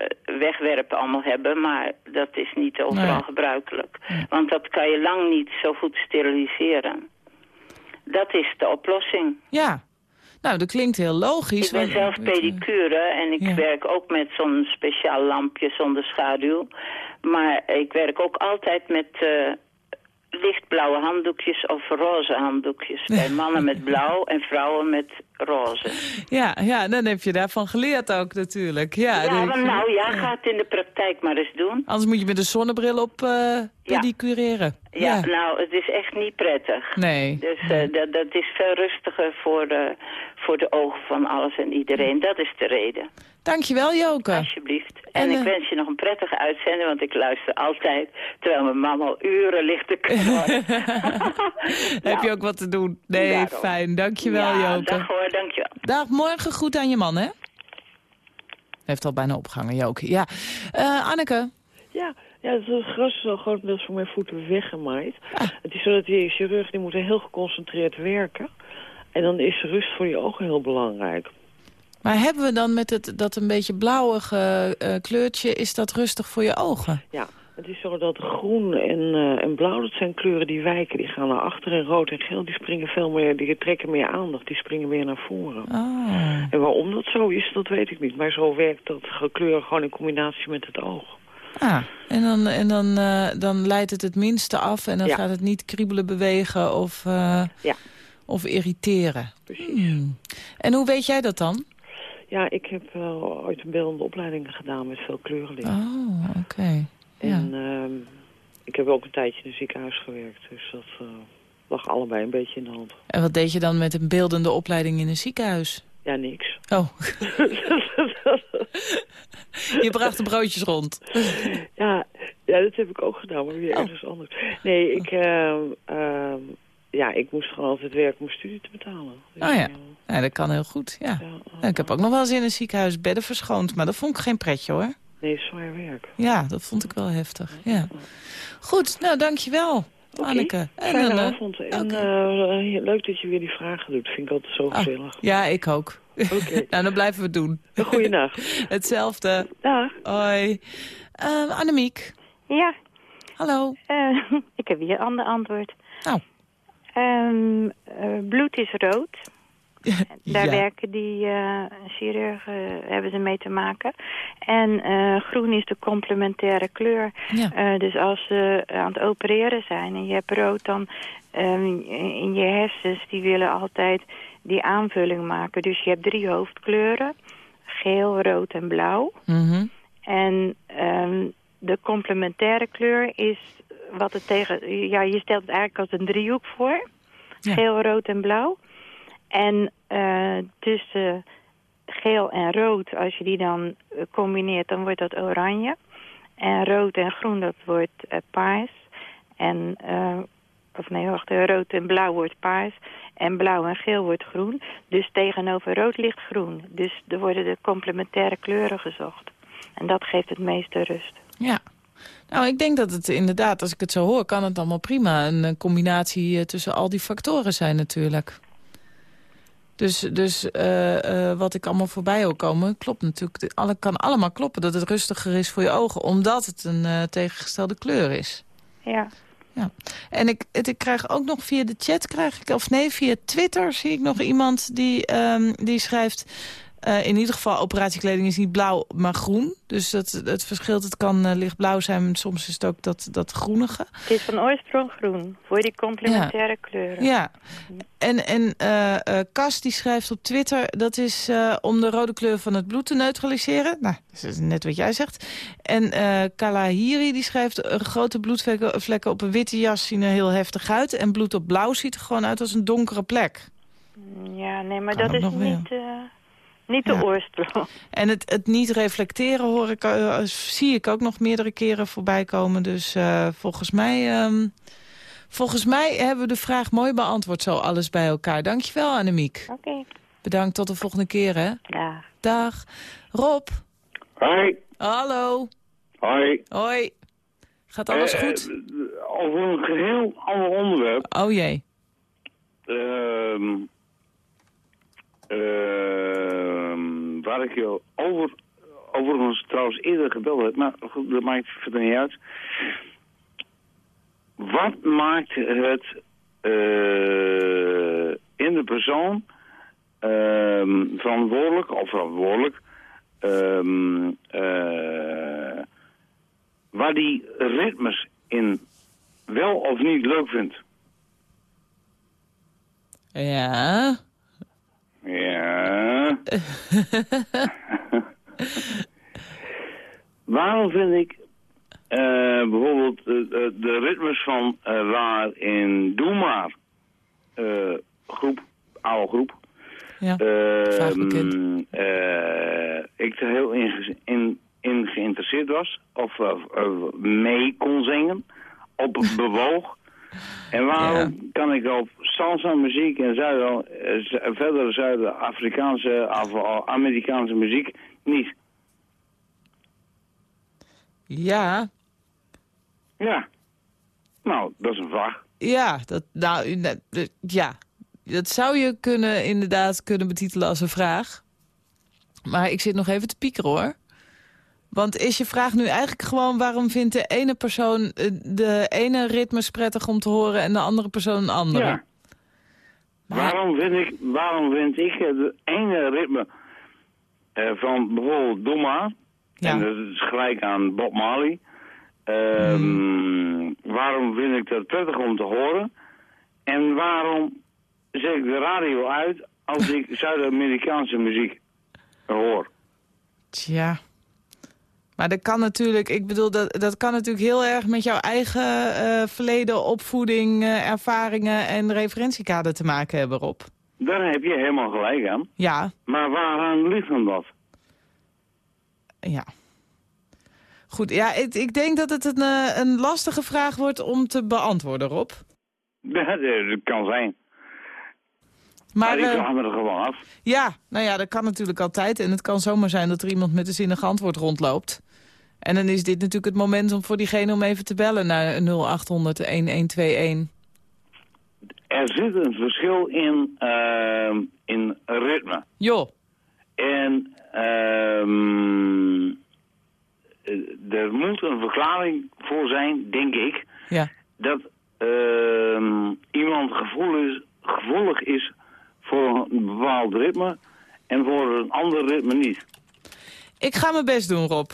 eh, wegwerpen allemaal hebben. Maar dat is niet overal Nee. gebruikelijk. Want dat kan je lang niet zo goed steriliseren. Dat is de oplossing. ja. Nou, dat klinkt heel logisch. Ik ben want- zelf pedicure en ik ja. werk ook met zo'n speciaal lampje zonder schaduw. Maar ik werk ook altijd met eh, lichtblauwe handdoekjes of roze handdoekjes. Bij mannen met blauw en vrouwen met roze. Ja, ja, dan heb je daarvan geleerd ook natuurlijk. Ja, Ja, maar nou ja, ga het in de praktijk maar eens doen. Anders moet je met een zonnebril op eh pedicureren. Ja, nou, het is echt niet prettig. Nee. Dus eh, dat, dat is veel rustiger voor, eh, voor de ogen van alles en iedereen. Dat is de reden. Dankjewel, Joke. Alsjeblieft. En, En, ik wens je nog een prettige uitzending, want ik luister altijd... terwijl mijn man al uren ligt te knorren. Heb je ook wat te doen? Nee, Daarom. fijn. Dankjewel, ja, Joke. dag hoor, dankjewel. Dag, morgen goed aan je man, hè? Heeft al bijna opgehangen, Joke. Ja. Eh, Anneke? Ja, ja het is groot, wel grotendeels voor mijn voeten weggemaaid. Ah. Het is zo dat die chirurg die moet heel geconcentreerd werken. En dan is rust voor je ogen heel belangrijk. Maar hebben we dan met het, dat een beetje blauwige eh, kleurtje... is dat rustig voor je ogen? Ja, het is zo dat groen en, eh, en blauw, dat zijn kleuren die wijken. Die gaan naar achteren en rood en geel, die springen veel meer, die trekken meer aandacht. Die springen meer naar voren. Oh. En waarom dat zo is, dat weet ik niet. Maar zo werkt dat kleur gewoon in combinatie met het oog. Ah, en dan, en dan, eh, dan leidt het het minste af en dan Ja. gaat het niet kriebelen, bewegen of, eh, Ja. of irriteren. Precies. Hmm. En hoe weet jij dat dan? Ja, ik heb ooit een beeldende opleiding gedaan met veel kleurenlicht. Oh, oké. En ehm, ik heb ook een tijdje in een ziekenhuis gewerkt. Dus dat eh, lag allebei een beetje in de hand. En wat deed je dan met een beeldende opleiding in een ziekenhuis? Ja, niks. Oh. je bracht de broodjes rond. ja, ja, dat heb ik ook gedaan, maar weer Oh. ergens anders. Nee, ik, ehm, ehm, ja, ik moest gewoon altijd werken om mijn studie te betalen. Dus, Oh ja. eh, ja, dat kan heel goed, ja. eh, Ik heb ook nog wel eens in een ziekenhuis bedden verschoond, maar dat vond ik geen pretje hoor. Nee, zwaar werk. Ja, dat vond ik wel heftig. Ja. Goed, nou dankjewel, Oké, Anneke. Fijne dan, eh, avond. En eh, leuk dat je weer die vragen doet. Vind ik altijd zo Ah, gezellig. Ja, ik ook. Oké. nou, dan blijven we het doen. Goeienacht. Hetzelfde. Dag. Hoi. Uh, Annemiek. Ja. Hallo. Uh, ik heb hier een ander antwoord. Nou. Um, uh, bloed is rood. Daar Ja. werken die uh, chirurgen, hebben ze mee te maken. En uh, groen is de complementaire kleur. Ja. Uh, dus als ze aan het opereren zijn en je hebt rood, dan um, in je hersens, die willen altijd die aanvulling maken. Dus je hebt drie hoofdkleuren. Geel, rood en blauw. Mhm. En um, de complementaire kleur is wat het tegen... Ja, je stelt het eigenlijk als een driehoek voor. Ja. Geel, rood en blauw. En uh, tussen geel en rood, als je die dan uh, combineert, dan wordt dat oranje. En rood en groen, dat wordt uh, paars. En, of nee, wacht, rood en blauw wordt paars. En blauw en geel wordt groen. Dus tegenover rood ligt groen. Dus er worden de complementaire kleuren gezocht. En dat geeft het meeste rust. Ja. Nou, ik denk dat het inderdaad, als ik het zo hoor, kan het allemaal prima een combinatie tussen al die factoren zijn natuurlijk. Dus, dus uh, uh, wat ik allemaal voorbij wil komen, klopt natuurlijk. Alle, kan allemaal kloppen dat het rustiger is voor je ogen, omdat het een uh, tegengestelde kleur is. Ja. ja. En ik, het, ik krijg ook nog via de chat, krijg ik, of nee, via Twitter zie ik nog iemand die, um, die schrijft... Uh, in ieder geval, operatiekleding is niet blauw, maar groen. Dus dat, het verschilt, het kan uh, lichtblauw zijn, soms is het ook dat, dat groenige. Het is van oorsprong groen, voor die complementaire ja. kleuren. Ja, en, en uh, Cas die schrijft op Twitter... dat is om de rode kleur van het bloed te neutraliseren. Nou, dat is net wat jij zegt. En Kalahiri die schrijft... grote bloedvlekken op een witte jas zien er heel heftig uit... en bloed op blauw ziet er gewoon uit als een donkere plek. Ja, nee, maar kan dat is niet... Niet de ja. oorsprong. En het, het niet reflecteren hoor ik, uh, zie ik ook nog meerdere keren voorbij komen. Dus uh, volgens mij... Um, volgens mij hebben we de vraag mooi beantwoord zo alles bij elkaar. Dankjewel Annemiek. Oké. Okay. Bedankt tot de volgende keer hè. Dag. Dag. Rob. Hoi. Hallo. Hoi. Hoi. Gaat alles uh, goed? Over een geheel ander onderwerp. Oh jee. Ehm Uh, waar ik je over, overigens trouwens eerder gebeld heb, maar goed, dat maakt verder niet uit. Wat maakt het uh, in de persoon uh, verantwoordelijk, of verantwoordelijk, uh, waar die ritmes in wel of niet leuk vindt? Ja... Ja. Waarom vind ik uh, bijvoorbeeld uh, de ritmes van uh, waar in Doe maar groep, oude groep, ja, ik er heel in, in, in, geïnteresseerd was of mee kon zingen, op bewoog. En waarom ja. kan ik op salsa muziek en zuid, verder Zuid-Afrikaanse of Amerikaanse muziek niet? Ja. Ja. Nou, dat is een vraag. Ja, dat, nou, ja. dat zou je kunnen, inderdaad kunnen betitelen als een vraag. Maar ik zit nog even te piekeren hoor. Want is je vraag nu eigenlijk gewoon... waarom vindt de ene persoon de ene ritmes prettig om te horen... en de andere persoon een andere? Ja. Maar... Waarom, vind ik, waarom vind ik het ene ritme uh, van bijvoorbeeld Doma... Ja. en dat is gelijk aan Bob Marley... Um, hmm. waarom vind ik dat prettig om te horen... en waarom zet ik de radio uit als ik Zuid-Amerikaanse muziek hoor? Tja... Maar dat kan natuurlijk, ik bedoel, dat, dat kan natuurlijk heel erg met jouw eigen uh, verleden, opvoeding, uh, ervaringen en referentiekader te maken hebben, Rob. Daar heb je helemaal gelijk aan. Ja. Maar waaraan ligt dan dat? Ja. Goed, ja, ik, ik denk dat het een, uh, een lastige vraag wordt om te beantwoorden, Rob. Ja, dat kan zijn. Maar, maar ik me er gewoon af. Ja, nou ja, dat kan natuurlijk altijd. En het kan zomaar zijn dat er iemand met een zinnig antwoord rondloopt. En dan is dit natuurlijk het moment om voor diegene om even te bellen naar 0800-1121. Er zit een verschil in, uh, in ritme. Jo. En ehm eh, er moet een verklaring voor zijn, denk ik, Ja. dat ehm iemand gevoelig, gevoelig is voor een bepaald ritme en voor een ander ritme niet. Ik ga mijn best doen, Rob.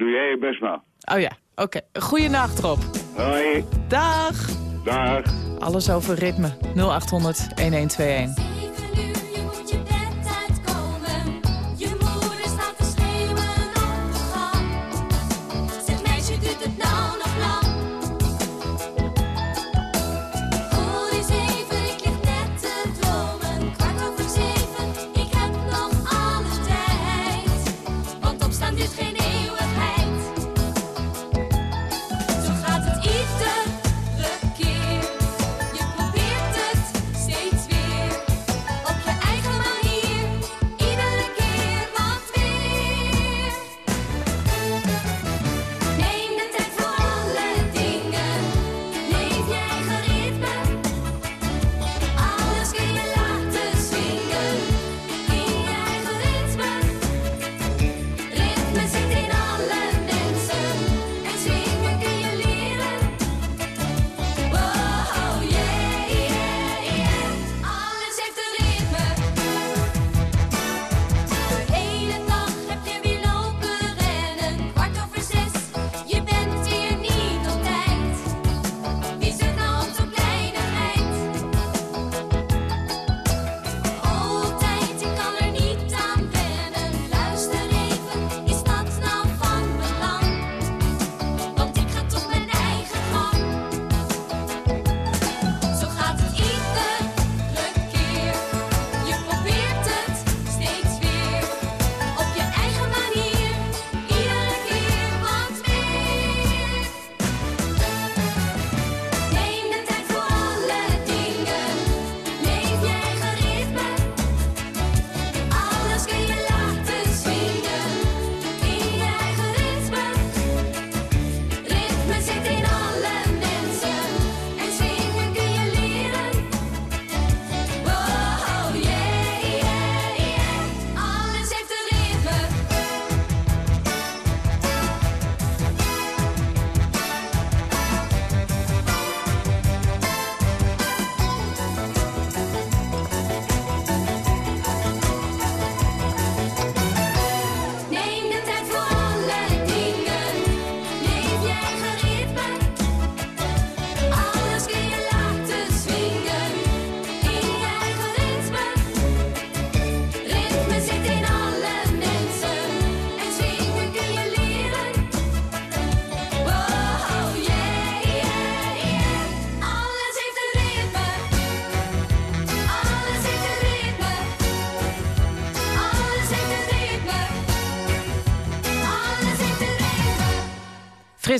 Doe jij je best maar. Oh ja, oké. Goeienacht, Rob. Hoi. Dag. Dag. Alles over ritme. 0800 1121.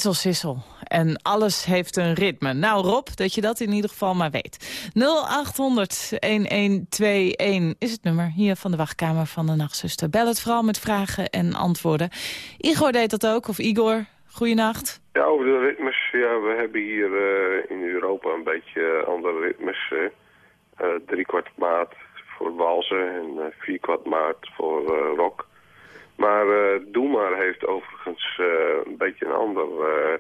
Fritsel Sissel. En alles heeft een ritme. Nou Rob, dat je dat in ieder geval maar weet. 0800-1121 is het nummer hier van de wachtkamer van de nachtzuster. Bel het vooral met vragen en antwoorden. Igor deed dat ook, of Igor. Goeienacht. Ja, over de ritmes. Ja, we hebben hier eh, in Europa een beetje andere ritmes. eh. Drie kwart maat voor walsen en eh, vier kwart maat voor rock. Maar Doe maar heeft overigens eh, een beetje een ander eh,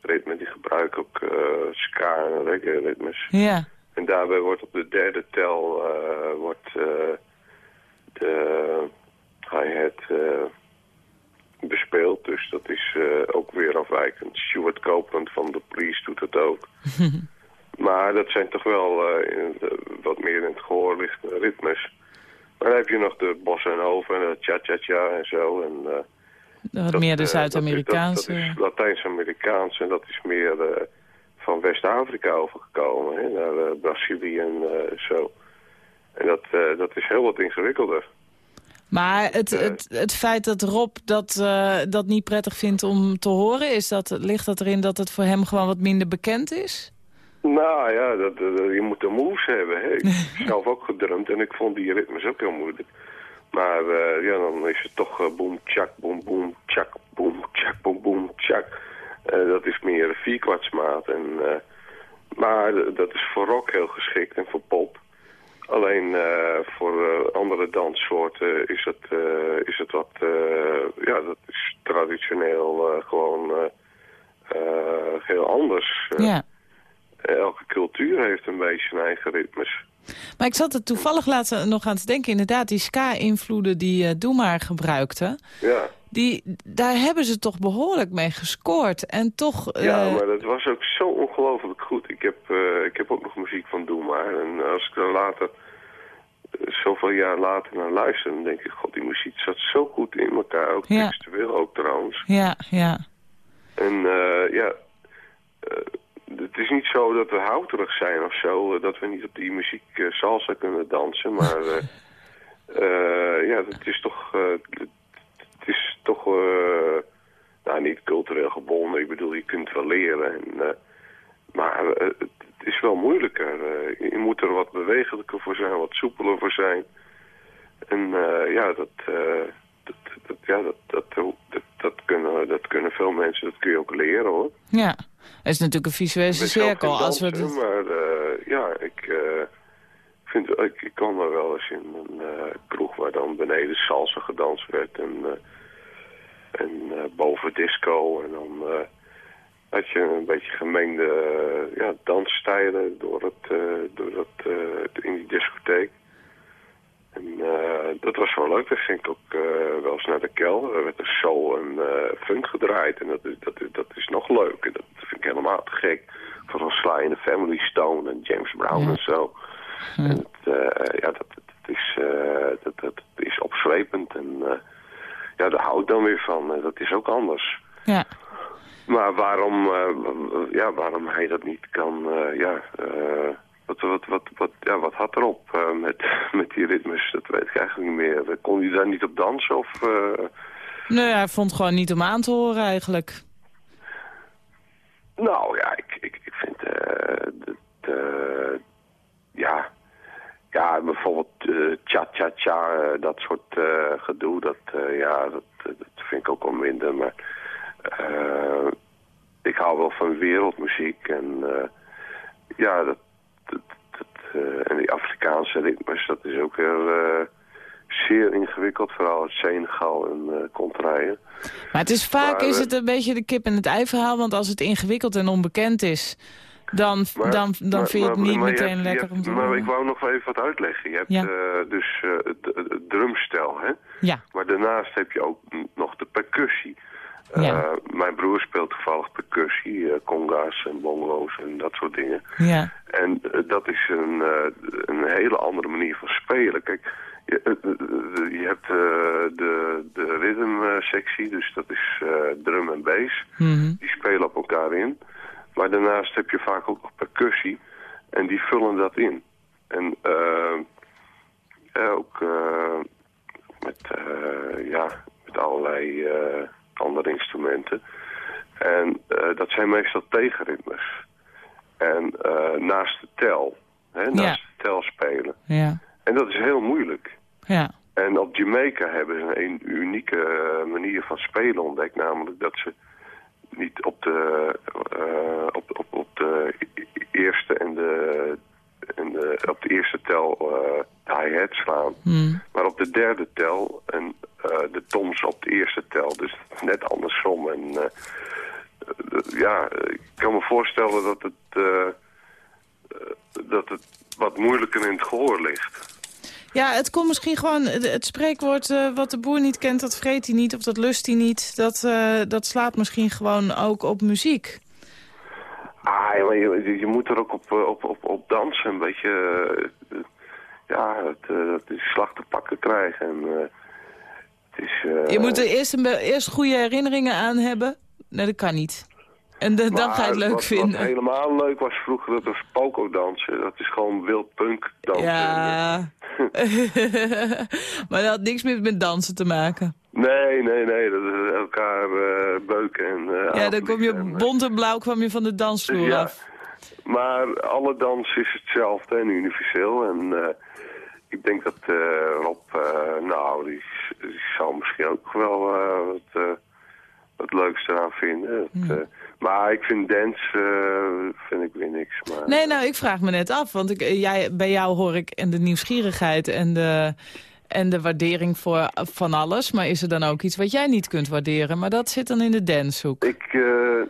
ritme. Die gebruiken ook ska en reggae ritmes. Ja. En daarbij wordt op de derde tel wordt, de hi-hat bespeeld. Dus dat is ook weer afwijkend. Stuart Copeland van The Police doet het ook. Maar dat zijn toch wel wat meer in het gehoor ritmes. Maar dan heb je nog de bossa en over en de cha-cha-cha en zo. En, eh, dat, meer de eh, Zuid-Amerikaanse. Dat, dat is Latijns-Amerikaans en dat is meer eh, van West-Afrika overgekomen. Hè, naar Brazilië en zo. En dat, dat is heel wat ingewikkelder. Maar het, het, het feit dat Rob dat, dat niet prettig vindt om te horen... Is dat, ligt dat erin dat het voor hem gewoon wat minder bekend is? Nou ja, dat, dat- je moet de moves hebben. Hè. Ik heb zelf ook gedrumd en ik vond die ritmes ook heel moeilijk. Maar eh, ja, dan is het toch eh, boom, tjak, boom, boom, tjak, boom, tjak, boom, boom, tjak. Eh, dat is meer vierkwartsmaat. En, maar dat is voor rock heel geschikt en voor pop. Alleen voor andere danssoorten is het, is het wat, ja, dat is traditioneel gewoon heel anders. Ja. Elke cultuur heeft een beetje zijn eigen ritmes. Maar ik zat er toevallig laatst nog aan te denken. Inderdaad, die ska-invloeden die eh Doe maar gebruikte... Ja. Die, daar hebben ze toch behoorlijk mee gescoord. En toch... eh, Ja, maar dat was ook zo ongelooflijk goed. Ik heb, eh, ik heb ook nog muziek van Doe Maar. En als ik er later, eh, zoveel jaar later naar luister, dan denk ik, god, die muziek zat zo goed in elkaar. Ook Ja. textueel ook trouwens. Ja, ja. En eh, ja, eh, het is niet zo dat we houterig zijn of zo, eh, dat we niet op die muziek eh, salsa kunnen dansen, maar eh, ja, het is toch, het, is toch, nou niet cultureel gebonden, ik bedoel, je kunt wel leren, en, maar het, is wel moeilijker. Je moet er wat bewegelijker voor zijn, wat soepeler voor zijn. En ja, dat, dat, dat, ja dat, dat, dat, dat, kunnen, dat kunnen veel mensen, dat kun je ook leren hoor. Ja, het is natuurlijk een visuele cirkel. Als we het... Maar eh, ja, ik, eh, vind, ik, ik kwam er wel eens in een eh, kroeg waar dan beneden salsa gedanst werd en, en boven disco. En dan had je een beetje gemengde ja, dansstijlen door het, eh, door dat, eh, in die discotheek. En eh, dat was wel leuk. Dat ging ik ook eh, wel eens naar de kelder. Er werd er soul en eh, funk gedraaid. En dat is, dat, is, dat is nog leuk. En dat vind ik helemaal te gek. Vooral Sly in the Family Stone en James Brown en zo. En het, eh, ja, dat, dat, is, dat, dat is opzwepend. En ja, daar hou ik dan weer van. En dat is ook anders. Ja. Maar waarom, ja, waarom hij dat niet kan, ja, wat, wat, wat, wat, ja, wat had erop eh, met, met die ritmes, dat weet ik eigenlijk niet meer. Kon hij daar niet op dansen of... eh, Nee, hij vond gewoon niet om aan te horen eigenlijk. Nou ja, ik, ik, ik vind eh, dat, eh, ja, ja, bijvoorbeeld eh, cha-cha-cha, eh, dat soort eh, gedoe, dat, eh, ja, dat, dat vind ik ook wel minder. Maar eh, ik hou wel van wereldmuziek en eh, ja, dat, eh, en die Afrikaanse ritmes, dat is ook weer eh, zeer ingewikkeld, vooral het Senegal en uh, contraien. Maar het is vaak Maar, is eh, het een beetje de kip en het ei verhaal. Want als het ingewikkeld en onbekend is, dan, Maar- dan, dan maar- vind je het niet meteen hebt- lekker hebt- om te Maar ik wou nog wel even wat uitleggen. Je hebt Ja. eh, dus eh, het, het drumstel, hè? Ja. Maar daarnaast heb je ook nog de percussie. Ja. Eh, mijn broer speelt toevallig percussie, eh, conga's en bongo's en dat soort dingen. Ja. En eh, dat is een, een hele andere manier van spelen. Kijk, je, je hebt de, de rhythm-sectie, dus dat is drum en bass. Mhm. Die spelen op elkaar in. Maar daarnaast heb je vaak ook nog percussie. En die vullen dat in. En ja, ook met, ja, met allerlei eh, andere instrumenten. En eh, dat zijn meestal tegenritmes. En eh, naast de tel. Hè, naast de tel spelen. Ja. En dat is heel moeilijk. Ja. En op Jamaica hebben ze een unieke eh, manier van spelen ontdekt. Namelijk dat ze niet op de, op, op, op de eerste en de, en de, op de eerste tel eh de hi-hat slaan. Hmm. Maar op de derde tel en eh, de toms op de eerste tel. Dus net andersom. En eh, eh, ja, ik kan me voorstellen dat het, eh, eh, dat het wat moeilijker in het gehoor ligt. Ja, het komt misschien gewoon, het spreekwoord eh, wat de boer niet kent, dat vreet hij niet of dat lust hij niet. Dat, eh, dat slaat misschien gewoon ook op muziek. Ah, je, je moet er ook op, eh, op, op, op dansen. Een beetje, eh, eh, ja, het, eh, dat is slag te pakken krijgen. En, eh, het is, eh, Je moet er eerst, een, eerst goede herinneringen aan hebben. Nee, dat kan niet. En de- dan ga je het leuk wat, vinden. Wat helemaal leuk was vroeger, dat was poco dansen. Dat is gewoon wild punk dansen. Ja. maar dat had niks meer met dansen te maken. Nee, nee, nee. Dat elkaar eh, beuken. En, eh, Ja, dan kom je bont en blauw kwam je van de dansvloer Ja. af. Maar alle dans is hetzelfde en universeel. En eh, ik denk dat Rob, nou, die, die zal misschien ook wel wat, eh, wat leuks eraan vinden. Het, eh, Maar ik vind dance vind ik weer niks. Maar, Nee, nou, ik vraag me net af. Want ik, jij, bij jou hoor ik en de nieuwsgierigheid en de, en de waardering voor van alles. Maar is er dan ook iets wat jij niet kunt waarderen? Maar dat zit dan in de dancehoek. Ik, eh,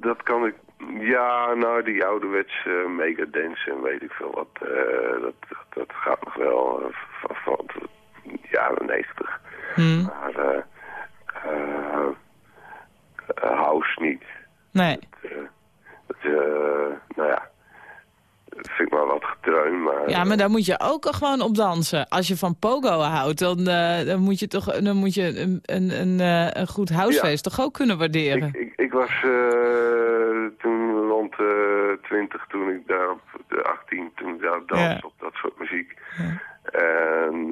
dat kan ik... Ja, nou, die ouderwetse uh, megadance en weet ik veel wat. eh, dat, dat, dat gaat nog wel eh, van, van de jaren negentig. Hmm. Maar eh, eh, eh, house niet. Nee. Dat, eh, nou ja, vind ik maar wat gedreun, maar... Ja, maar daar moet je ook gewoon op dansen. Als je van pogo houdt, dan, eh, dan moet je toch dan moet je een, een, een, eh, een goed housefeest toch ook kunnen waarderen. Ik, ik was eh, toen rond de 20, toen ik daar op de 18, toen ik daar danste Ja. op dat soort muziek. En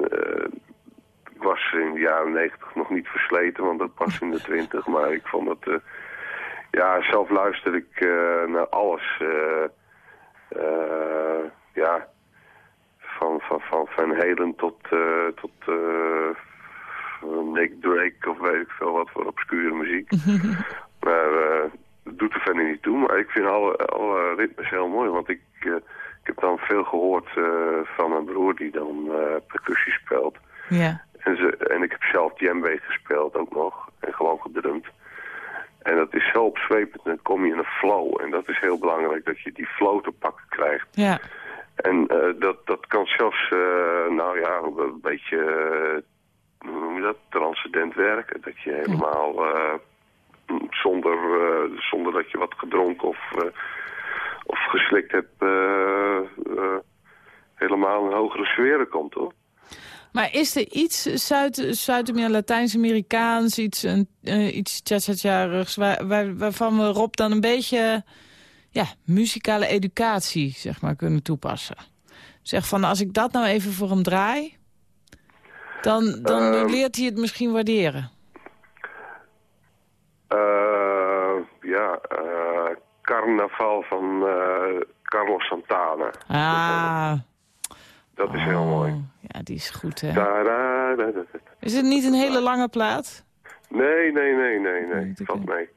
ik was in de jaren 90 nog niet versleten, want dat pas in de 20. Maar ik vond dat, ja, zelf luister ik naar alles. Eh, ja, van, van, van Van Halen tot, eh, tot eh, Nick Drake of weet ik veel wat voor obscure muziek. maar dat doet er verder niet toe. Maar ik vind alle, alle ritmes heel mooi. Want ik, ik heb dan veel gehoord eh, van mijn broer die dan percussie speelt. Ja. En, ze, en ik heb zelf djembe gespeeld ook nog. En gewoon gedrumd. En dat is zo opzwepend. Dan kom je in een flow. En dat is heel belangrijk. Dat je die flow te pakken krijgt. Ja. En eh, dat, dat kan zelfs, eh, nou ja, een beetje, eh, hoe noem je dat, transcendent werken. Dat je helemaal zonder, zonder dat je wat gedronken of, of geslikt hebt, helemaal in hogere sferen komt, hoor. Maar is er iets Zuid, Zuid Latijns-Amerikaans, iets, een, eh, iets cha-cha-charigs, waar, waar, waarvan we Rob dan een beetje ja, muzikale educatie zeg maar, kunnen toepassen? Zeg van, als ik dat nou even voor hem draai, dan, dan Ehm. leert hij het misschien waarderen. Eh, ja, eh, Carnaval van eh, Carlos Santana. Ah, Dat is heel mooi. ja, die is goed, hè? Is het niet een hele lange plaat? Nee, nee, nee, nee, nee. Valt mee.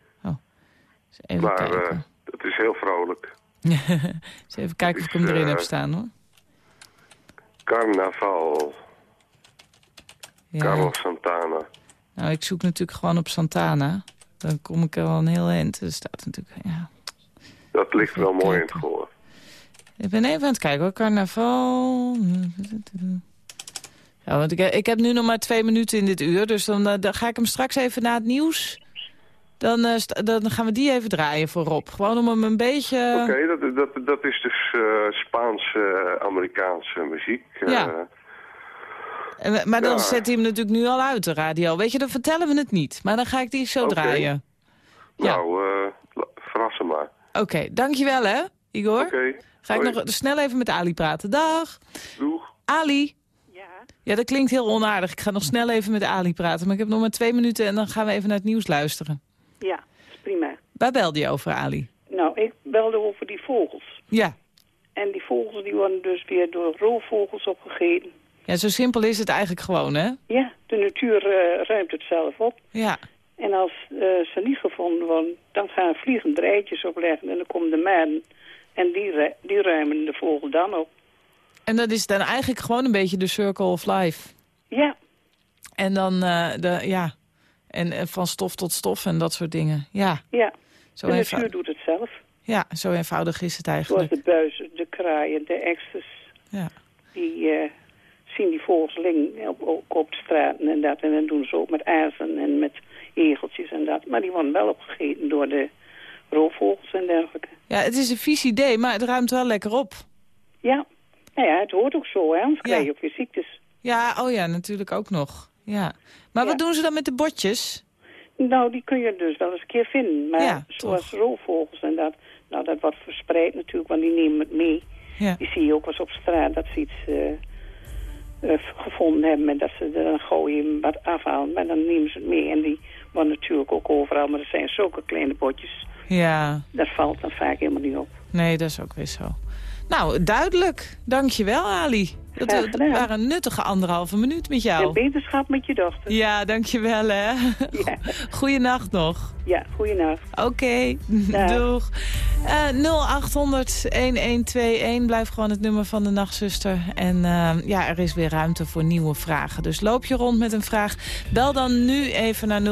Even maar kijken. eh, het is heel vrolijk. Even kijken of ik hem erin eh, heb staan, hoor. Carnaval, Ja. Carlos Santana. Nou, ik zoek natuurlijk gewoon op Santana. Dan kom ik er al een heel eind. Er staat natuurlijk, ja. Dat ligt wel mooi in het gehoor. Ik ben even aan het kijken hoor. Carnaval. Ja, want ik, ik heb nu nog maar twee minuten in dit uur. Dus dan, eh, dan ga ik hem straks even na het nieuws. Dan, eh, dan gaan we die even draaien voor Rob. Gewoon om hem een beetje... Oké, dat, dat, dat is dus eh Spaans-Amerikaanse muziek. Ja. En Maar dan Ja. zet hij hem natuurlijk nu al uit de radio. Weet je, dan vertellen we het niet. Maar dan ga ik die zo draaien. Ja. Nou, la- verras hem maar. Oké, dankjewel hè, Igor. Oké. Ga ik nog snel even met Ali praten. Dag. Doeg. Ali. Ja? Ja, dat klinkt heel onaardig. Ik ga nog snel even met Ali praten. Maar ik heb nog maar twee minuten en dan gaan we even naar het nieuws luisteren. Ja, is prima. Waar belde je over, Ali? Nou, ik belde over die vogels. Ja. En die vogels die worden dus weer door roofvogels opgegeten. Ja, zo simpel is het eigenlijk gewoon, hè? Ja, de natuur eh, ruimt het zelf op. Ja. En als eh, ze niet gevonden worden, dan gaan vliegen er eitjes opleggen en dan komen de maden. En die, die ruimen de vogel dan op. En dat is dan eigenlijk gewoon een beetje de circle of life. Ja. En dan, eh, de, ja, en eh, van stof tot stof en dat soort dingen. Ja, Ja, Zo de natuur doet het zelf. ja zo eenvoudig is het Zoals eigenlijk. de buizen, de kraaien, de eksters. Ja. Die eh, zien die vogels op, ook op de straten en dat. En dan doen ze ook met azen en met egeltjes en dat. Maar die worden wel opgegeten door de roofvogels en dergelijke. Ja, het is een vies idee, maar het ruimt wel lekker op. Ja, nou ja, het hoort ook zo, hè. Anders krijg je ook weer ziektes. Ja, oh ja, natuurlijk ook nog. Ja. Maar wat doen ze dan met de botjes? Nou, die kun je dus wel eens een keer vinden. Maar Ja, zoals roofvogels en dat, nou dat wordt verspreid natuurlijk, want die nemen het mee. Ja. Die zie je ook wel eens op straat dat ze iets eh, eh, gevonden hebben en dat ze er dan gooien wat afhalen. Maar dan nemen ze het mee en die worden natuurlijk ook overal, maar er zijn zulke kleine botjes. Ja, Dat valt dan vaak helemaal niet op. nee, dat is ook weer zo. Nou, duidelijk. Dankjewel, Ali. Dat waren een nuttige anderhalve minuut met jou. En beterschap met je dochter. Ja, dankjewel hè. Goeienacht nog. Ja, goeienacht. Oké, doeg. Eh 0800-1121 blijft gewoon het nummer van de nachtzuster. En eh, ja, er is weer ruimte voor nieuwe vragen. Dus loop je rond met een vraag. Bel dan nu even naar 0800-1121.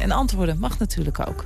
En antwoorden mag natuurlijk ook.